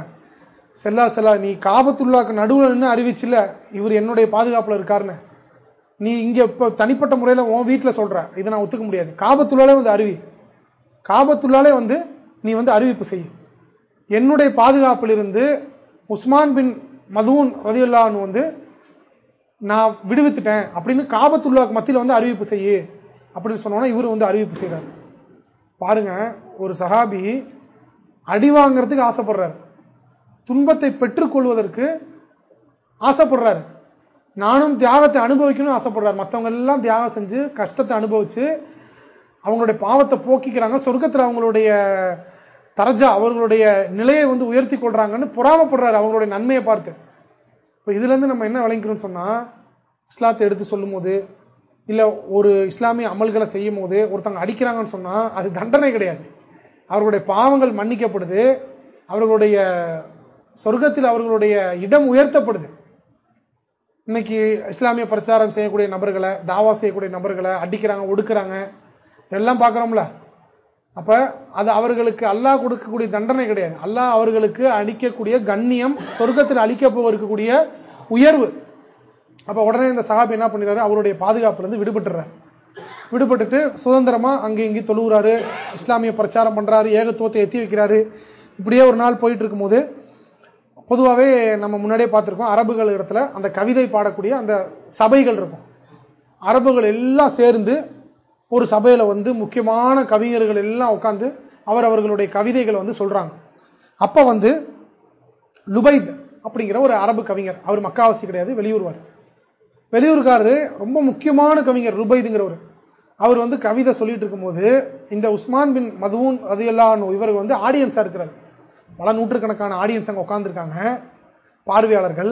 செல்லா செல்லா நீ காபத்துள்ளாக்கு நடுவில் நின்று அறிவிச்சுல இவர் என்னுடைய பாதுகாப்புல இருக்காருன்னு. நீ இங்க இப்ப தனிப்பட்ட முறையில உன் வீட்டுல சொல்ற இதை நான் ஒத்துக்க முடியாது. காபத்துள்ளாலே வந்து அறிவி. காபத்துள்ளாலே வந்து நீ வந்து அறிவிப்பு செய். என்னுடைய பாதுகாப்பில் இருந்து உஸ்மான் பின் மதுவன் ரதியுல்லான்னு வந்து நான் விடுவித்துட்டேன் அப்படின்னு காபத்துள்ளாக்கு மத்தியில் வந்து அறிவிப்பு செய்யு அப்படின்னு சொன்னோன்னா இவர் வந்து அறிவிப்பு செய்கிறார் பாருங்க ஒரு சஹாபி அடி வாங்கிறதுக்கு ஆசைப்படுறாரு. துன்பத்தை பெற்றுக்கொள்வதற்கு ஆசைப்படுறாரு. நானும் தியாகத்தை அனுபவிக்கணும்னு ஆசைப்படுறாரு. மற்றவங்க எல்லாம் தியாகம் செஞ்சு கஷ்டத்தை அனுபவிச்சு அவங்களுடைய பாவத்தை போக்கிக்கிறாங்க. சொர்க்கத்தில் அவங்களுடைய தரஜா அவர்களுடைய நிலையை வந்து உயர்த்தி கொள்றாங்கன்னு புறாமப்படுறாரு அவங்களுடைய நன்மையை பார்த்து. இப்போ இதுல இருந்து நம்ம என்ன விளங்கிக்கிறோம்னு சொன்னா இஸ்லாத்தை எடுத்து சொல்லும் போது இல்ல ஒரு இஸ்லாமிய அமல்களை செய்யும் போது ஒருத்தங்க அடிக்கிறாங்கன்னு சொன்னா அது தண்டனை கிடையாது. அவர்களுடைய பாவங்கள் மன்னிக்கப்படுது. அவர்களுடைய சொர்க்கத்தில் அவர்களுடைய இடம் உயர்த்தப்படுது. இன்னைக்கு இஸ்லாமிய பிரச்சாரம் செய்யக்கூடிய நபர்களை தாவா செய்யக்கூடிய நபர்களை அடிக்கிறாங்க ஒடுக்குறாங்க. எல்லாம் பார்க்குறோம்ல. அப்ப அது அவர்களுக்கு அல்லாஹ் கொடுக்கக்கூடிய தண்டனை கிடையாது. அல்லாஹ் அவர்களுக்கு அளிக்கக்கூடிய கண்ணியம் சொர்க்கத்தில் அளிக்க இருக்கக்கூடிய உயர்வு. அப்ப உடனே இந்த சகாபி என்ன பண்ணிடுறாரு? அவருடைய பாதுகாப்புல இருந்து விடுபட்டுறாரு. விடுபட்டுட்டு சுதந்திரமா அங்கே இங்கே தொழுகிறாரு. இஸ்லாமிய பிரச்சாரம் பண்றாரு. ஏகத்துவத்தை எத்தி வைக்கிறாரு. இப்படியே ஒரு நாள் போயிட்டு இருக்கும்போது பொதுவாகவே நம்ம முன்னாடியே பார்த்துருக்கோம் அரபுகள் இடத்துல அந்த கவிதை பாடக்கூடிய அந்த சபைகள் இருக்கும். அரபுகள் எல்லாம் சேர்ந்து ஒரு சபையில வந்து முக்கியமான கவிஞர்கள் எல்லாம் உட்காந்து அவர் அவர்களுடைய கவிதைகளை வந்து சொல்றாங்க. அப்ப வந்து லுபைத் அப்படிங்கிற ஒரு அரபு கவிஞர் அவர் மக்காவாசி கிடையாது வெளியூர்வார். வெளியூர்காரரு ரொம்ப முக்கியமான கவிஞர் ருபைதுங்கிறவர் அவர் வந்து கவிதை சொல்லிட்டு இருக்கும்போது இந்த உஸ்மான் பின் மதுவூன் ரதியல்லான் இவர் வந்து ஆடியன்ஸா இருக்கிறார். பல நூற்றுக்கணக்கான ஆடியன்ஸ் அங்கே உட்காந்துருக்காங்க பார்வையாளர்கள்.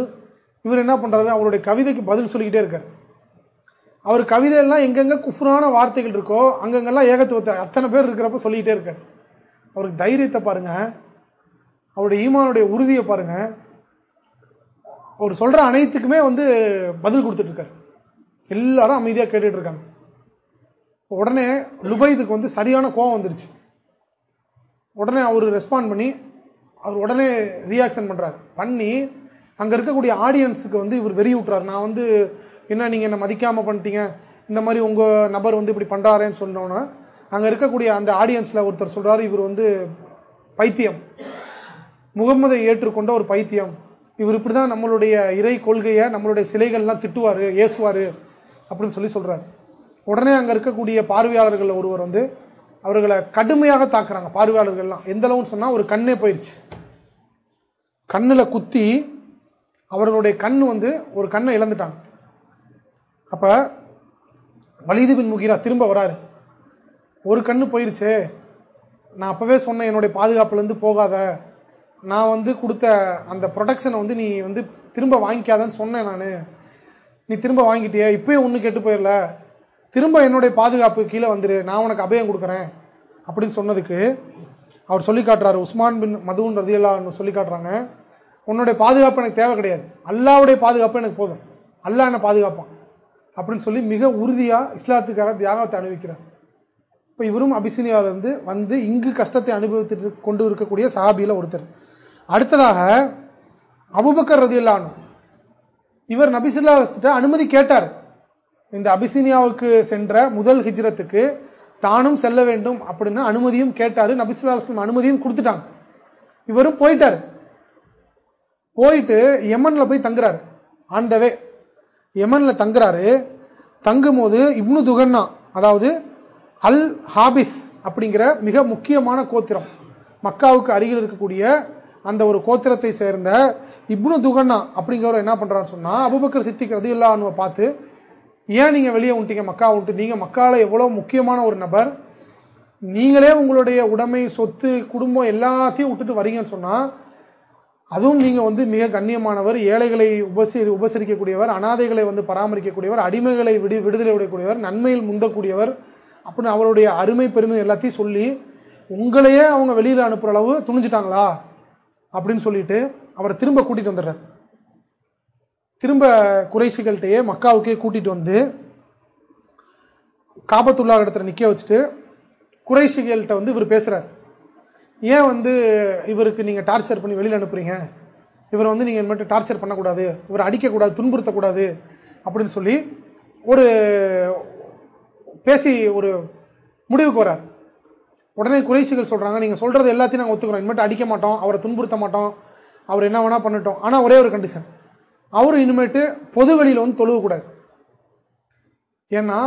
இவர் என்ன பண்றாரு? அவருடைய கவிதைக்கு பதில் சொல்லிக்கிட்டே இருக்காரு. அவர் கவிதையெல்லாம் எங்கெங்க குஃபுரான வார்த்தைகள் இருக்கோ அங்கங்கெல்லாம் ஏகத்துவத்தை அத்தனை பேர் இருக்கிறப்ப சொல்லிக்கிட்டே இருக்காரு. அவருக்கு தைரியத்தை பாருங்க. அவருடைய ஈமானுடைய உறுதியை பாருங்க. அவர் சொல்ற அனைத்துக்குமே வந்து பதில் கொடுத்துட்டு இருக்காரு. எல்லாரும் அமைதியாக கேட்டுட்டு இருக்காங்க. உடனே லுபைதுக்கு வந்து சரியான கோவம் வந்துருச்சு. உடனே அவர் ரெஸ்பாண்ட் பண்ணி அவர் உடனே ரியாக்ஷன் பண்றாரு. பண்ணி அங்க இருக்கக்கூடிய ஆடியன்ஸுக்கு வந்து இவர் வெறி விட்டுறாரு நான் வந்து என்ன நீங்க என்ன மதிக்காம பண்ணிட்டீங்க? இந்த மாதிரி உங்க நபர் வந்து இப்படி பண்றாருன்னு சொன்னோன்னா அங்க இருக்கக்கூடிய அந்த ஆடியன்ஸ்ல ஒருத்தர் சொல்றாரு இவர் வந்து பைத்தியம். முகம்மதை ஏற்றுக்கொண்ட ஒரு பைத்தியம். இவர் இப்படிதான் நம்மளுடைய இறை கொள்கையை நம்மளுடைய சிலைகள்லாம் திட்டுவாரு ஏசுவாரு அப்படின்னு சொல்லி சொல்றாரு. உடனே அங்க இருக்கக்கூடிய பார்வையாளர்கள் ஒருவர் வந்து அவர்களை கடுமையாக தாக்குறாங்க பார்வையாளர்கள்லாம். எந்த அளவுன்னு சொன்னா ஒரு கண்ணே போயிடுச்சு கண்ணுல குத்தி அவர்களுடைய கண் வந்து ஒரு கண்ணை இழந்துட்டாங்க. அப்ப வலிது பின் முகிரா திரும்ப வராரு. ஒரு கண்ணு போயிருச்சு. நான் அப்பவே சொன்னேன் என்னுடைய பாதுகாப்புல இருந்து போகாத. நான் வந்து கொடுத்த அந்த ப்ரொடக்ஷனை வந்து நீ வந்து திரும்ப வாங்கிக்காதன்னு சொன்னேன் நான். நீ திரும்ப வாங்கிட்டிய இப்பயே ஒண்ணு கெட்டு போயிடல திரும்ப என்னுடைய பாதுகாப்பு கீழே வந்துரு நான் உனக்கு அபயம் கொடுக்குறேன் அப்படின்னு சொன்னதுக்கு அவர் சொல்லி காட்டுறாரு. உஸ்மான் பின் மதுவன் ரதியல்லா சொல்லி காட்டுறாங்க உன்னுடைய பாதுகாப்பு எனக்கு தேவை கிடையாது. அல்லாவுடைய பாதுகாப்பு எனக்கு போதும். அல்லா என்ன பாதுகாப்பான்? அப்படின்னு சொல்லி மிக உறுதியா இஸ்லாத்துக்காக தியாகத்தை அனுபவிக்கிறார் இப்ப இவரும் அபிசினியாவில இருந்து வந்து இங்கு கஷ்டத்தை அனுபவித்துட்டு கொண்டு இருக்கக்கூடிய சஹாபியில ஒருத்தர். அடுத்ததாக அபுபக்கர் ரதியுல்லானு இவர் நபிசுல்லா அனுமதி கேட்டார். இந்த அபிசினியாவுக்கு சென்ற முதல் ஹிஜ்ரத்துக்கு தானும் செல்ல வேண்டும் அப்படின்னு அனுமதியும் கேட்டாரு. நபிசுல்லா அனுமதியும் கொடுத்துட்டாங்க. இவரும் போயிட்டாரு. போயிட்டு யமன்ல போய் தங்குறாரு. ஆண்டவே யமன்ல தங்குறாரு. தங்கும் போது இப்னு துகன்னா அதாவது அல் ஹாபிஸ் அப்படிங்கிற மிக முக்கியமான கோத்திரம். மக்காவுக்கு அருகில் இருக்கக்கூடிய அந்த ஒரு கோத்திரத்தை சேர்ந்த இப்னு துகன்னா அப்படிங்கிறவர் என்ன பண்றான்னு சொன்னா அபுபக்கர் சித்திக்கிறது இல்லான்னு பார்த்து ஏன் நீங்க வெளியே விட்டீங்க மக்கா விட்டு நீங்க மக்கால எவ்வளவு முக்கியமான ஒரு நபர்? நீங்களே உங்களுடைய உடைமை சொத்து குடும்பம் எல்லாத்தையும் விட்டுட்டு வரீங்கன்னு சொன்னா அதுவும் நீங்க வந்து மிக கண்ணியமானவர் ஏழைகளை உபசரி உபசரிக்கக்கூடியவர் அனாதைகளை வந்து பராமரிக்கக்கூடியவர் அடிமைகளை விடு விடுதலை விடக்கூடியவர் நன்மையில் முந்தக்கூடியவர் அப்படின்னு அவருடைய அருமை பெருமை எல்லாத்தையும் சொல்லி உங்களையே அவங்க வெளியில அனுப்புற அளவு துணிஞ்சிட்டாங்களா? அப்படின்னு சொல்லிட்டு அவரை திரும்ப கூட்டிட்டு வந்துடுறார். திரும்ப குறைசிகள்கிட்டயே மக்காவுக்கே கூட்டிட்டு வந்து காபத்துல்லா இடத்துல நிக்க வச்சுட்டு குறைசிகள்கிட்ட வந்து இவர் பேசுறாரு. ஏன் வந்து இவருக்கு நீங்க டார்ச்சர் பண்ணி வெளியில் அனுப்புறீங்க? இவரை வந்து நீங்க மட்டும் டார்ச்சர் பண்ணக்கூடாது. இவரை அடிக்கக்கூடாது துன்புறுத்தக்கூடாது அப்படின்னு சொல்லி ஒரு பேசி ஒரு முடிவுக்கு வரார் உடனே குறைசிகள் சொல்றாங்க நீங்க சொல்றது எல்லாத்தையும் நாங்கள் ஒத்துக்கிறோம். இனிமேட்டு அடிக்க மாட்டோம் அவரை துன்புறுத்த மாட்டோம். அவர் என்ன வேணா பண்ணிட்டோம். ஆனா ஒரே ஒரு கண்டிஷன் அவரு இனிமேட்டு பொது வெளியில வந்து தொழுவக்கூடாது. ஏன்னா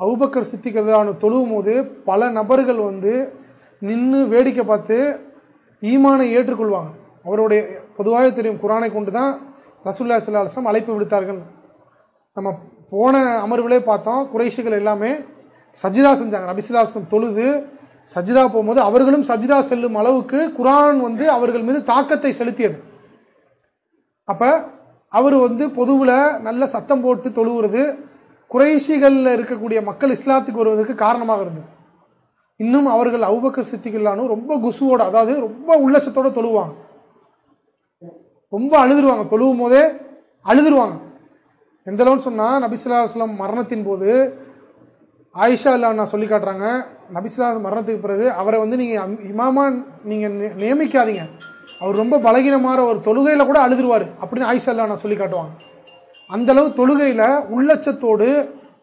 அவுபக்கர் சித்திக்கிறதான தொழுவும் போது பல நபர்கள் வந்து நின்று வேடிக்கை பார்த்து ஈமானை ஏற்றுக்கொள்வாங்க. அவருடைய பொதுவாக தெரியும் குரானை கொண்டு தான் ரசூல்லா சல்லாஸ்லாம் அழைப்பு விடுத்தார்கள். நம்ம போன அமர்வுகளே பார்த்தோம் குறைஷிகள் எல்லாமே சஜிதா செஞ்சாங்க. நபிசுல்லாஸ்லம் தொழுது சஜிதா போகும்போது அவர்களும் சஜிதா செல்லும் அளவுக்கு குரான் வந்து அவர்கள் மீது தாக்கத்தை செலுத்தியது. அப்ப அவர் வந்து பொதுவில் நல்ல சத்தம் போட்டு தொழுவுறது குறைஷிகள்ல இருக்கக்கூடிய மக்கள் இஸ்லாத்துக்கு வருவதற்கு காரணமாக இருந்தது. இன்னும் அவர்கள் அவுபக்கர் சித்திகளானும் ரொம்ப குசுவோட அதாவது ரொம்ப உள்ளச்சத்தோட தொழுவாங்க. ரொம்ப அழுதுருவாங்க. தொழுவும் போதே அழுதுருவாங்க. எந்த அளவுன்னு சொன்னா நபிசுல்லா மரணத்தின் போது ஆயிஷா நான் சொல்லி காட்டுறாங்க நபிசுல்லா மரணத்துக்கு பிறகு அவரை வந்து நீங்க இமாமா நீங்க நியமிக்காதீங்க. அவர் ரொம்ப பலகீனமான ஒரு தொழுகையில கூட அழுதுருவாரு அப்படின்னு ஆயிஷா நான் சொல்லி காட்டுவாங்க. அந்த அளவு தொழுகையில உள்ளச்சத்தோடு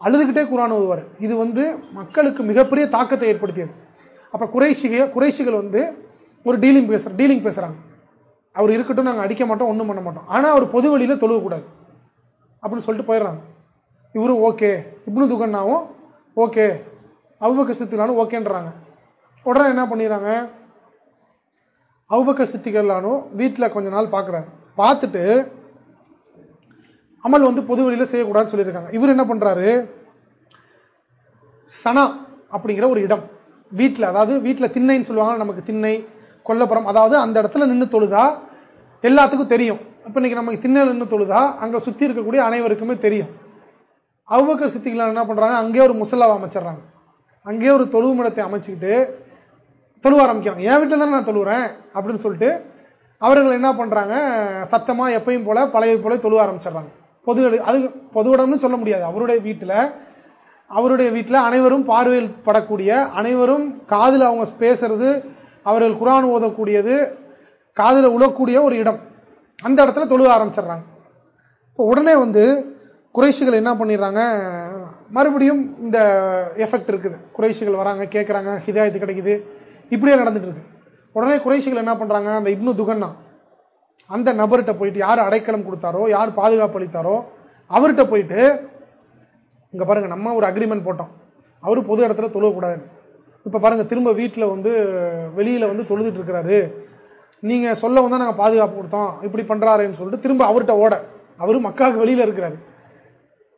அழுதுகிட்டே குரான் ஓதுவார். இது வந்து மக்களுக்கு மிகப்பெரிய தாக்கத்தை ஏற்படுத்தியது. அப்ப குறைசிக குறைசிகள் வந்து ஒரு டீலிங் பேசுற டீலிங் பேசுறாங்க. அவர் இருக்கட்டும் நாங்கள் அடிக்க மாட்டோம் ஒன்றும் பண்ண மாட்டோம். ஆனால் அவர் பொது வழியில தொழுகக்கூடாது அப்படின்னு சொல்லிட்டு போயிடுறாங்க. இவரும் ஓகே. இப்னு துகன்னாவும் ஓகே. அவுபக்க சித்திகளானும் ஓகேன்றாங்க. உடனே என்ன பண்ணிடுறாங்க? அவுபக்க சித்திகளானும் வீட்டில் கொஞ்ச நாள் பார்க்குறாரு பார்த்துட்டு அமல் வந்து பொது வழியில செய்யக்கூடாதுன்னு சொல்லியிருக்காங்க. இவர் என்ன பண்றாரு? சனா அப்படிங்கிற ஒரு இடம். வீட்டில் அதாவது வீட்டில் திண்ணைன்னு சொல்லுவாங்க நமக்கு திண்ணை கொல்லப்புறம் அதாவது அந்த இடத்துல நின்று தொழுதா எல்லாத்துக்கும் தெரியும். இப்ப இன்னைக்கு நமக்கு திண்ணையில் நின்று தொழுதா அங்க சுத்தி இருக்கக்கூடிய அனைவருக்குமே தெரியும். அவ்வக்கர் சித்திகள் என்ன பண்றாங்க? அங்கேயே ஒரு முசல்லாவை அமைச்சிடுறாங்க. அங்கேயே ஒரு தொழுவு மடத்தை அமைச்சுக்கிட்டு தொழுவ ஆரம்பிக்கிறாங்க. என் வீட்டில் தானே நான் தொழுவுறேன் அப்படின்னு சொல்லிட்டு அவர்கள் என்ன பண்றாங்க? சத்தமா எப்பயும் போல பழைய போல தொழுவ ஆரம்பிச்சிடுறாங்க. பொது அது பொது இடம்னு சொல்ல முடியாது. அவருடைய வீட்டில் அவருடைய வீட்டில் அனைவரும் பார்வையில் படக்கூடிய அனைவரும் காதில் அவங்க பேசுறது அவர்கள் குரான் ஓதக்கூடியது காதில் உழக்கூடிய ஒரு இடம். அந்த இடத்துல தொழுக ஆரம்பிச்சிடுறாங்க. இப்போ உடனே வந்து குறைஷிகள் என்ன பண்ணிடுறாங்க? மறுபடியும் இந்த எஃபெக்ட் இருக்குது. குறைஷிகள் வராங்க கேட்குறாங்க ஹிதாயத்து கிடைக்குது. இப்படியே நடந்துட்டு இருக்கு. உடனே குறைஷிகள் என்ன பண்ணுறாங்க அந்த இப்னு துகன்னா அந்த நபர்கிட்ட போயிட்டு யார் அடைக்கலம் கொடுத்தாரோ யார் பாதுகாப்பு அளித்தாரோ அவர்கிட்ட போயிட்டு இங்க பாருங்க நம்ம ஒரு அக்ரிமெண்ட் போட்டோம். அவரு பொது இடத்துல தொழுவக்கூடாது இப்ப பாருங்க திரும்ப வீட்டில் வந்து வெளியில வந்து தொழுதுட்டு இருக்கிறாரு. நீங்க சொல்ல வந்தா நாங்கள் பாதுகாப்பு கொடுத்தோம் இப்படி பண்றாருன்னு சொல்லிட்டு திரும்ப அவர்கிட்ட ஓட. அவரு மக்காவுக்கு வெளியில இருக்கிறாரு.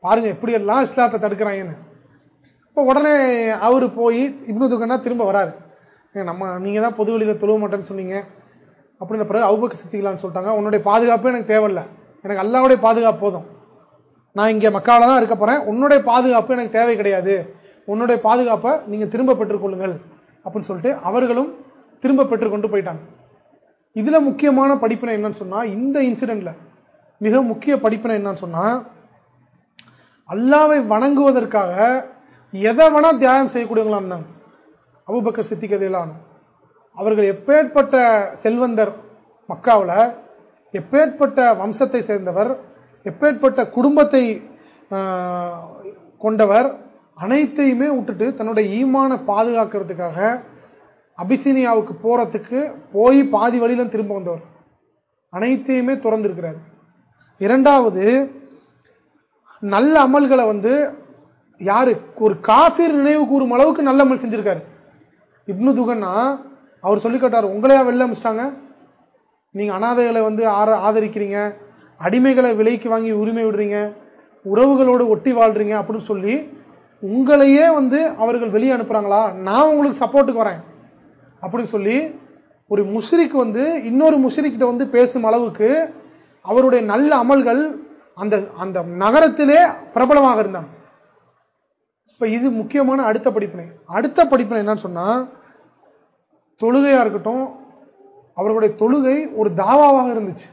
பாருங்க எப்படி எல்லாம் இஸ்லாத்தை தடுக்கிறாங்கன்னு. இப்போ உடனே அவரு போய் இப்னு துக்கன்னா திரும்ப வராரு. நம்ம நீங்க தான் பொது வெளியில தொழுவ மாட்டேன்னு சொன்னீங்க. அப்படின்ற பிறகு அவுபக்க சித்திக்கலான்னு சொல்லிட்டாங்க. உன்னுடைய பாதுகாப்பு எனக்கு தேவையில்லை. எனக்கு அல்லாவுடைய பாதுகாப்பு போதும். நான் இங்கே மக்காவில் தான் இருக்க போகிறேன் உன்னுடைய பாதுகாப்பு எனக்கு தேவை கிடையாது. உன்னுடைய பாதுகாப்பை நீங்கள் திரும்ப பெற்றுக்கொள்ளுங்கள் அப்படின்னு சொல்லிட்டு அவர்களும் திரும்ப பெற்றுக்கொண்டு போயிட்டாங்க. இதில் முக்கியமான படிப்பினை என்னன்னு சொன்னால் இந்த இன்சிடெண்ட்டில் மிக முக்கிய படிப்பினை என்னன்னு சொன்னால் அல்லாவை வணங்குவதற்காக எதை வேணால் தியாகம் செய்யக்கூடியவங்களாம் இருந்தாங்க. அபுபக்கர் சித்திக்கதையிலானும் அவர்கள் எப்பேற்பட்ட செல்வந்தர் மக்காவில் எப்பேற்பட்ட வம்சத்தை சேர்ந்தவர் எப்பேற்பட்ட குடும்பத்தை கொண்டவர் அனைத்தையுமே விட்டுட்டு தன்னுடைய ஈமான பாதுகாக்கிறதுக்காக அபிசீனியாவுக்கு போறதுக்கு போய் பாதி வழியில திரும்ப வந்தவர். அனைத்தையுமே திறந்திருக்கிறார். இரண்டாவது நல்ல அமல்களை வந்து யாரு? ஒரு காஃபீர் நினைவு கூறும் அளவுக்கு நல்ல அமல் செஞ்சிருக்காரு. இப்னு துகன்னா அவர் சொல்லி கேட்டார் உங்களையா வெளில அமிச்சிட்டாங்க? நீங்க அனாதைகளை வந்து ஆதரிக்கிறீங்க அடிமைகளை விலைக்கு வாங்கி உரிமை விடுறீங்க உறவுகளோடு ஒட்டி வாழ்றீங்க அப்படின்னு சொல்லி உங்களையே வந்து அவர்கள் வெளியே அனுப்புறாங்களா? நான் உங்களுக்கு சப்போர்ட்டுக்கு வரேன். அப்படின்னு சொல்லி ஒரு முஷிரிக்கு வந்து இன்னொரு முஷிரிக்கிட்ட வந்து பேசும் அளவுக்கு அவருடைய நல்ல அமல்கள் அந்த அந்த நகரத்திலே பிரபலமாக இருந்தாங்க இப்ப இது முக்கியமான அடுத்த படிப்பினை. அடுத்த படிப்பினை என்னன்னு சொன்னா தொழுகையா இருக்கட்டும் அவர்களுடைய தொழுகை ஒரு தாவாவாக இருந்துச்சு.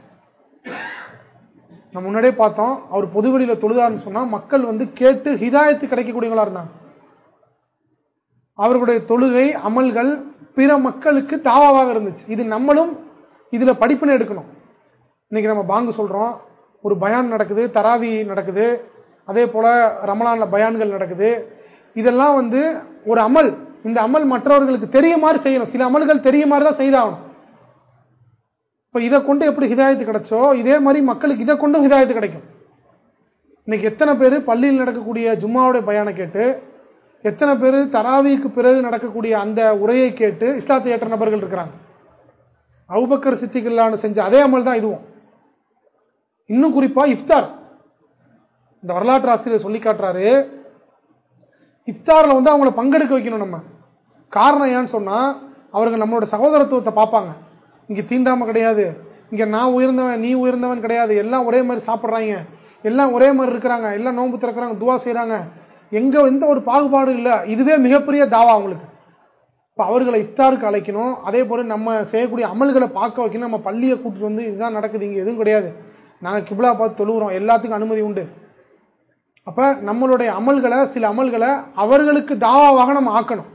நம்ம முன்னாடியே பார்த்தோம் அவர் பொதுவெளியில தொழுதாருன்னு சொன்னா மக்கள் வந்து கேட்டு ஹிதாயத்து கிடைக்கக்கூடியவங்களா இருந்தாங்க. அவர்களுடைய தொழுகை அமல்கள் பிற மக்களுக்கு தாவாவாக இருந்துச்சு. இது நம்மளும் இதுல படிப்புன்னு எடுக்கணும். இன்னைக்கு நம்ம பாங்கு சொல்றோம் ஒரு பயான் நடக்குது தராவி நடக்குது அதே போல ரமலான்ல பயான்கள் நடக்குது. இதெல்லாம் வந்து ஒரு அமல். இந்த அமல் மற்றவர்களுக்கு தெரிய மாதிரி செய்யணும். சில அமல்கள் தெரிய மாதிரி தான் செய்தாகணும். இப்ப இதை கொண்டு எப்படி ஹிதாயத்து கிடைச்சோ இதே மாதிரி மக்களுக்கு இதை கொண்டும் ஹிதாயத்து கிடைக்கும். இன்னைக்கு எத்தனை பேர் பள்ளியில் நடக்கக்கூடிய ஜும்மாவுடைய பயானை கேட்டு எத்தனை பேர் தராவிக்கு பிறகு நடக்கக்கூடிய அந்த உரையை கேட்டு இஸ்லாத்தை ஏற்ற நபர்கள் இருக்கிறாங்க. அவுபக்கர் சித்திகளான்னு செஞ்ச அதே அமல் தான் இதுவும். இன்னும் குறிப்பா இஃப்தார். இந்த வரலாற்று ஆசிரியர் சொல்லி காட்டுறாரு இஃப்தாரில் வந்து அவங்கள பங்கெடுக்க வைக்கணும் நம்ம. காரணம் ஏன்னு சொன்னால் அவர்கள் நம்மளோட சகோதரத்துவத்தை பார்ப்பாங்க. இங்கே தீண்டாமல் கிடையாது. இங்கே நான் உயர்ந்தவன் நீ உயர்ந்தவன் கிடையாது. எல்லாம் ஒரே மாதிரி சாப்பிட்றாங்க. எல்லாம் ஒரே மாதிரி இருக்கிறாங்க. எல்லாம் நோன்பு திறக்கிறாங்க துவா செய்கிறாங்க எங்கே எந்த ஒரு பாகுபாடும் இல்லை. இதுவே மிகப்பெரிய தாவா அவங்களுக்கு. இப்போ அவர்களை இஃப்தாருக்கு அழைக்கணும். அதே போல் நம்ம செய்யக்கூடிய அமல்களை பார்க்க வைக்கணும். நம்ம பள்ளியை கூட்டிட்டு வந்து இதுதான் நடக்குது. இங்கே எதுவும் கிடையாது. நாங்கள் கிபிலா பார்த்து தொழுகிறோம். எல்லாத்துக்கும் அனுமதி உண்டு. அப்ப நம்மளுடைய அமல்களை சில அமல்களை அவர்களுக்கு தாவாவாக நம்ம ஆக்கணும்.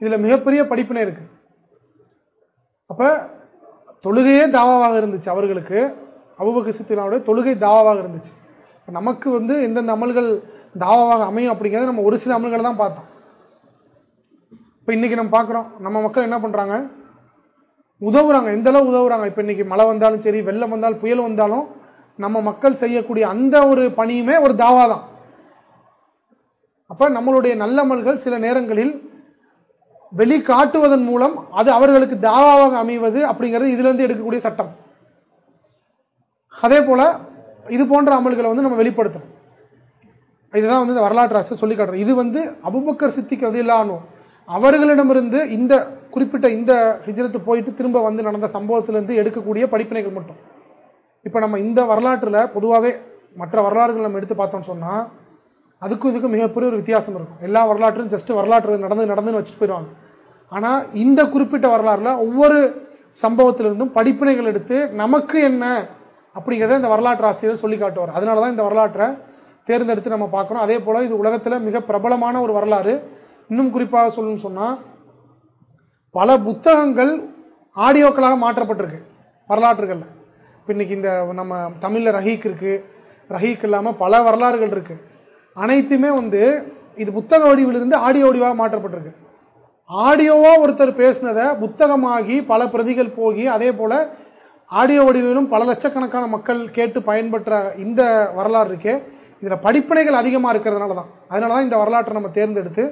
இதுல மிகப்பெரிய படிப்பினை இருக்கு. அப்ப தொழுகையே தாவாவாக இருந்துச்சு அவர்களுக்கு. அபுபக்கு சித்தினாவுடைய தொழுகை தாவாவாக இருந்துச்சு. நமக்கு வந்து எந்தெந்த அமல்கள் தாவாவாக அமையும் அப்படிங்கிறத நம்ம ஒரு சில அமல்களை தான் பார்த்தோம். இப்ப இன்னைக்கு நம்ம பார்க்கிறோம் நம்ம மக்கள் என்ன பண்றாங்க? உதவுறாங்க. எந்த அளவு உதவுறாங்க? இப்ப இன்னைக்கு மழை வந்தாலும் சரி வெள்ளம் வந்தாலும் புயல் வந்தாலும் நம்ம மக்கள் செய்யக்கூடிய அந்த ஒரு பணியுமே ஒரு தாவா தான் அப்ப நம்மளுடைய நல்லமல்கள் சில நேரங்களில் வெளிக்காட்டுவதன் மூலம் அது அவர்களுக்கு தாவாவாக அமைவது அப்படிங்கிறது இதுல இருந்து எடுக்கக்கூடிய சட்டம். அதே போல இது போன்ற அமல்களை வந்து நம்ம வெளிப்படுத்தணும். இதுதான் வந்து வரலாற்று அரசு சொல்லி காட்டுறோம் இது வந்து அபுபக்கர் சித்திக்கு அது இல்லாமல் அவர்களிடமிருந்து இந்த குறிப்பிட்ட இந்த ஹிஜரத்து போயிட்டு திரும்ப வந்து நடந்த சம்பவத்திலிருந்து எடுக்கக்கூடிய படிப்பினைகள் மட்டும். இப்ப நம்ம இந்த வரலாற்றுல பொதுவாகவே மற்ற வரலாறுகள் நம்ம எடுத்து பார்த்தோம்னு சொன்னா அதுக்கும் இதுக்கும் மிகப்பெரிய ஒரு வித்தியாசம் இருக்கும். எல்லா வரலாற்றும் ஜஸ்ட் வரலாற்று நடந்து நடந்துன்னு வச்சுட்டு போயிடுவாங்க. ஆனா இந்த குறிப்பிட்ட வரலாறுல ஒவ்வொரு சம்பவத்திலிருந்தும் படிப்பினைகள் எடுத்து நமக்கு என்ன அப்படிங்கிறத இந்த வரலாற்று ஆசிரியர் சொல்லி காட்டுவார். அதனாலதான் இந்த வரலாற்றை தேர்ந்தெடுத்து நம்ம பார்க்கணும். அதே போல இது உலகத்துல மிக பிரபலமான ஒரு வரலாறு. இன்னும் குறிப்பாக சொல்லணும்னு சொன்னா பல புத்தகங்கள் ஆடியோக்களாக மாற்றப்பட்டிருக்கு வரலாற்றுகள்ல. இன்னைக்கு இந்த நம்ம தமிழ்ல ரஹீக் இருக்கு. ரஹீக் இல்லாம பல வரலாறுகள் இருக்கு. அனைத்துமே வந்து இது புத்தக வடிவிலிருந்து ஆடியோ வடிவாக மாற்றப்பட்டிருக்கு. ஆடியோவா ஒருத்தர் பேசினதை புத்தகமாகி பல பிரதிகள் போகி அதே போல ஆடியோ வடிவிலும் பல லட்சக்கணக்கான மக்கள் கேட்டு பயன்பெற்ற இந்த வரலாறு இருக்கே. இதுல படிப்பினைகள் அதிகமா இருக்கிறதுனால தான். அதனால தான் இந்த வரலாற்றை நம்ம தேர்ந்தெடுத்து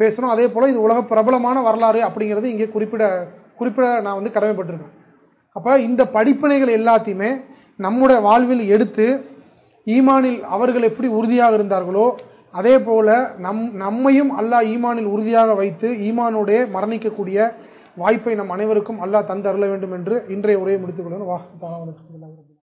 பேசுகிறோம் அதே போல இது உலக பிரபலமான வரலாறு அப்படிங்கிறது இங்கே குறிப்பிட குறிப்பிட நான் வந்து கடமைப்பட்டிருக்கேன் அப்ப இந்த படிப்பினைகள் எல்லாத்தையுமே நம்முடைய வாழ்வில் எடுத்து ஈமானில் அவர்கள் எப்படி உறுதியாக இருந்தார்களோ அதே போல நம் நம்மையும் அல்லாஹ் ஈமானில் உறுதியாக வைத்து ஈமானுடைய மரணிக்கக்கூடிய வாய்ப்பை நம் அனைவருக்கும் அல்லாஹ் தந்து அருள வேண்டும் என்று இன்றைய உரையை முடித்துக் கொள்கிறேன். வாஹ்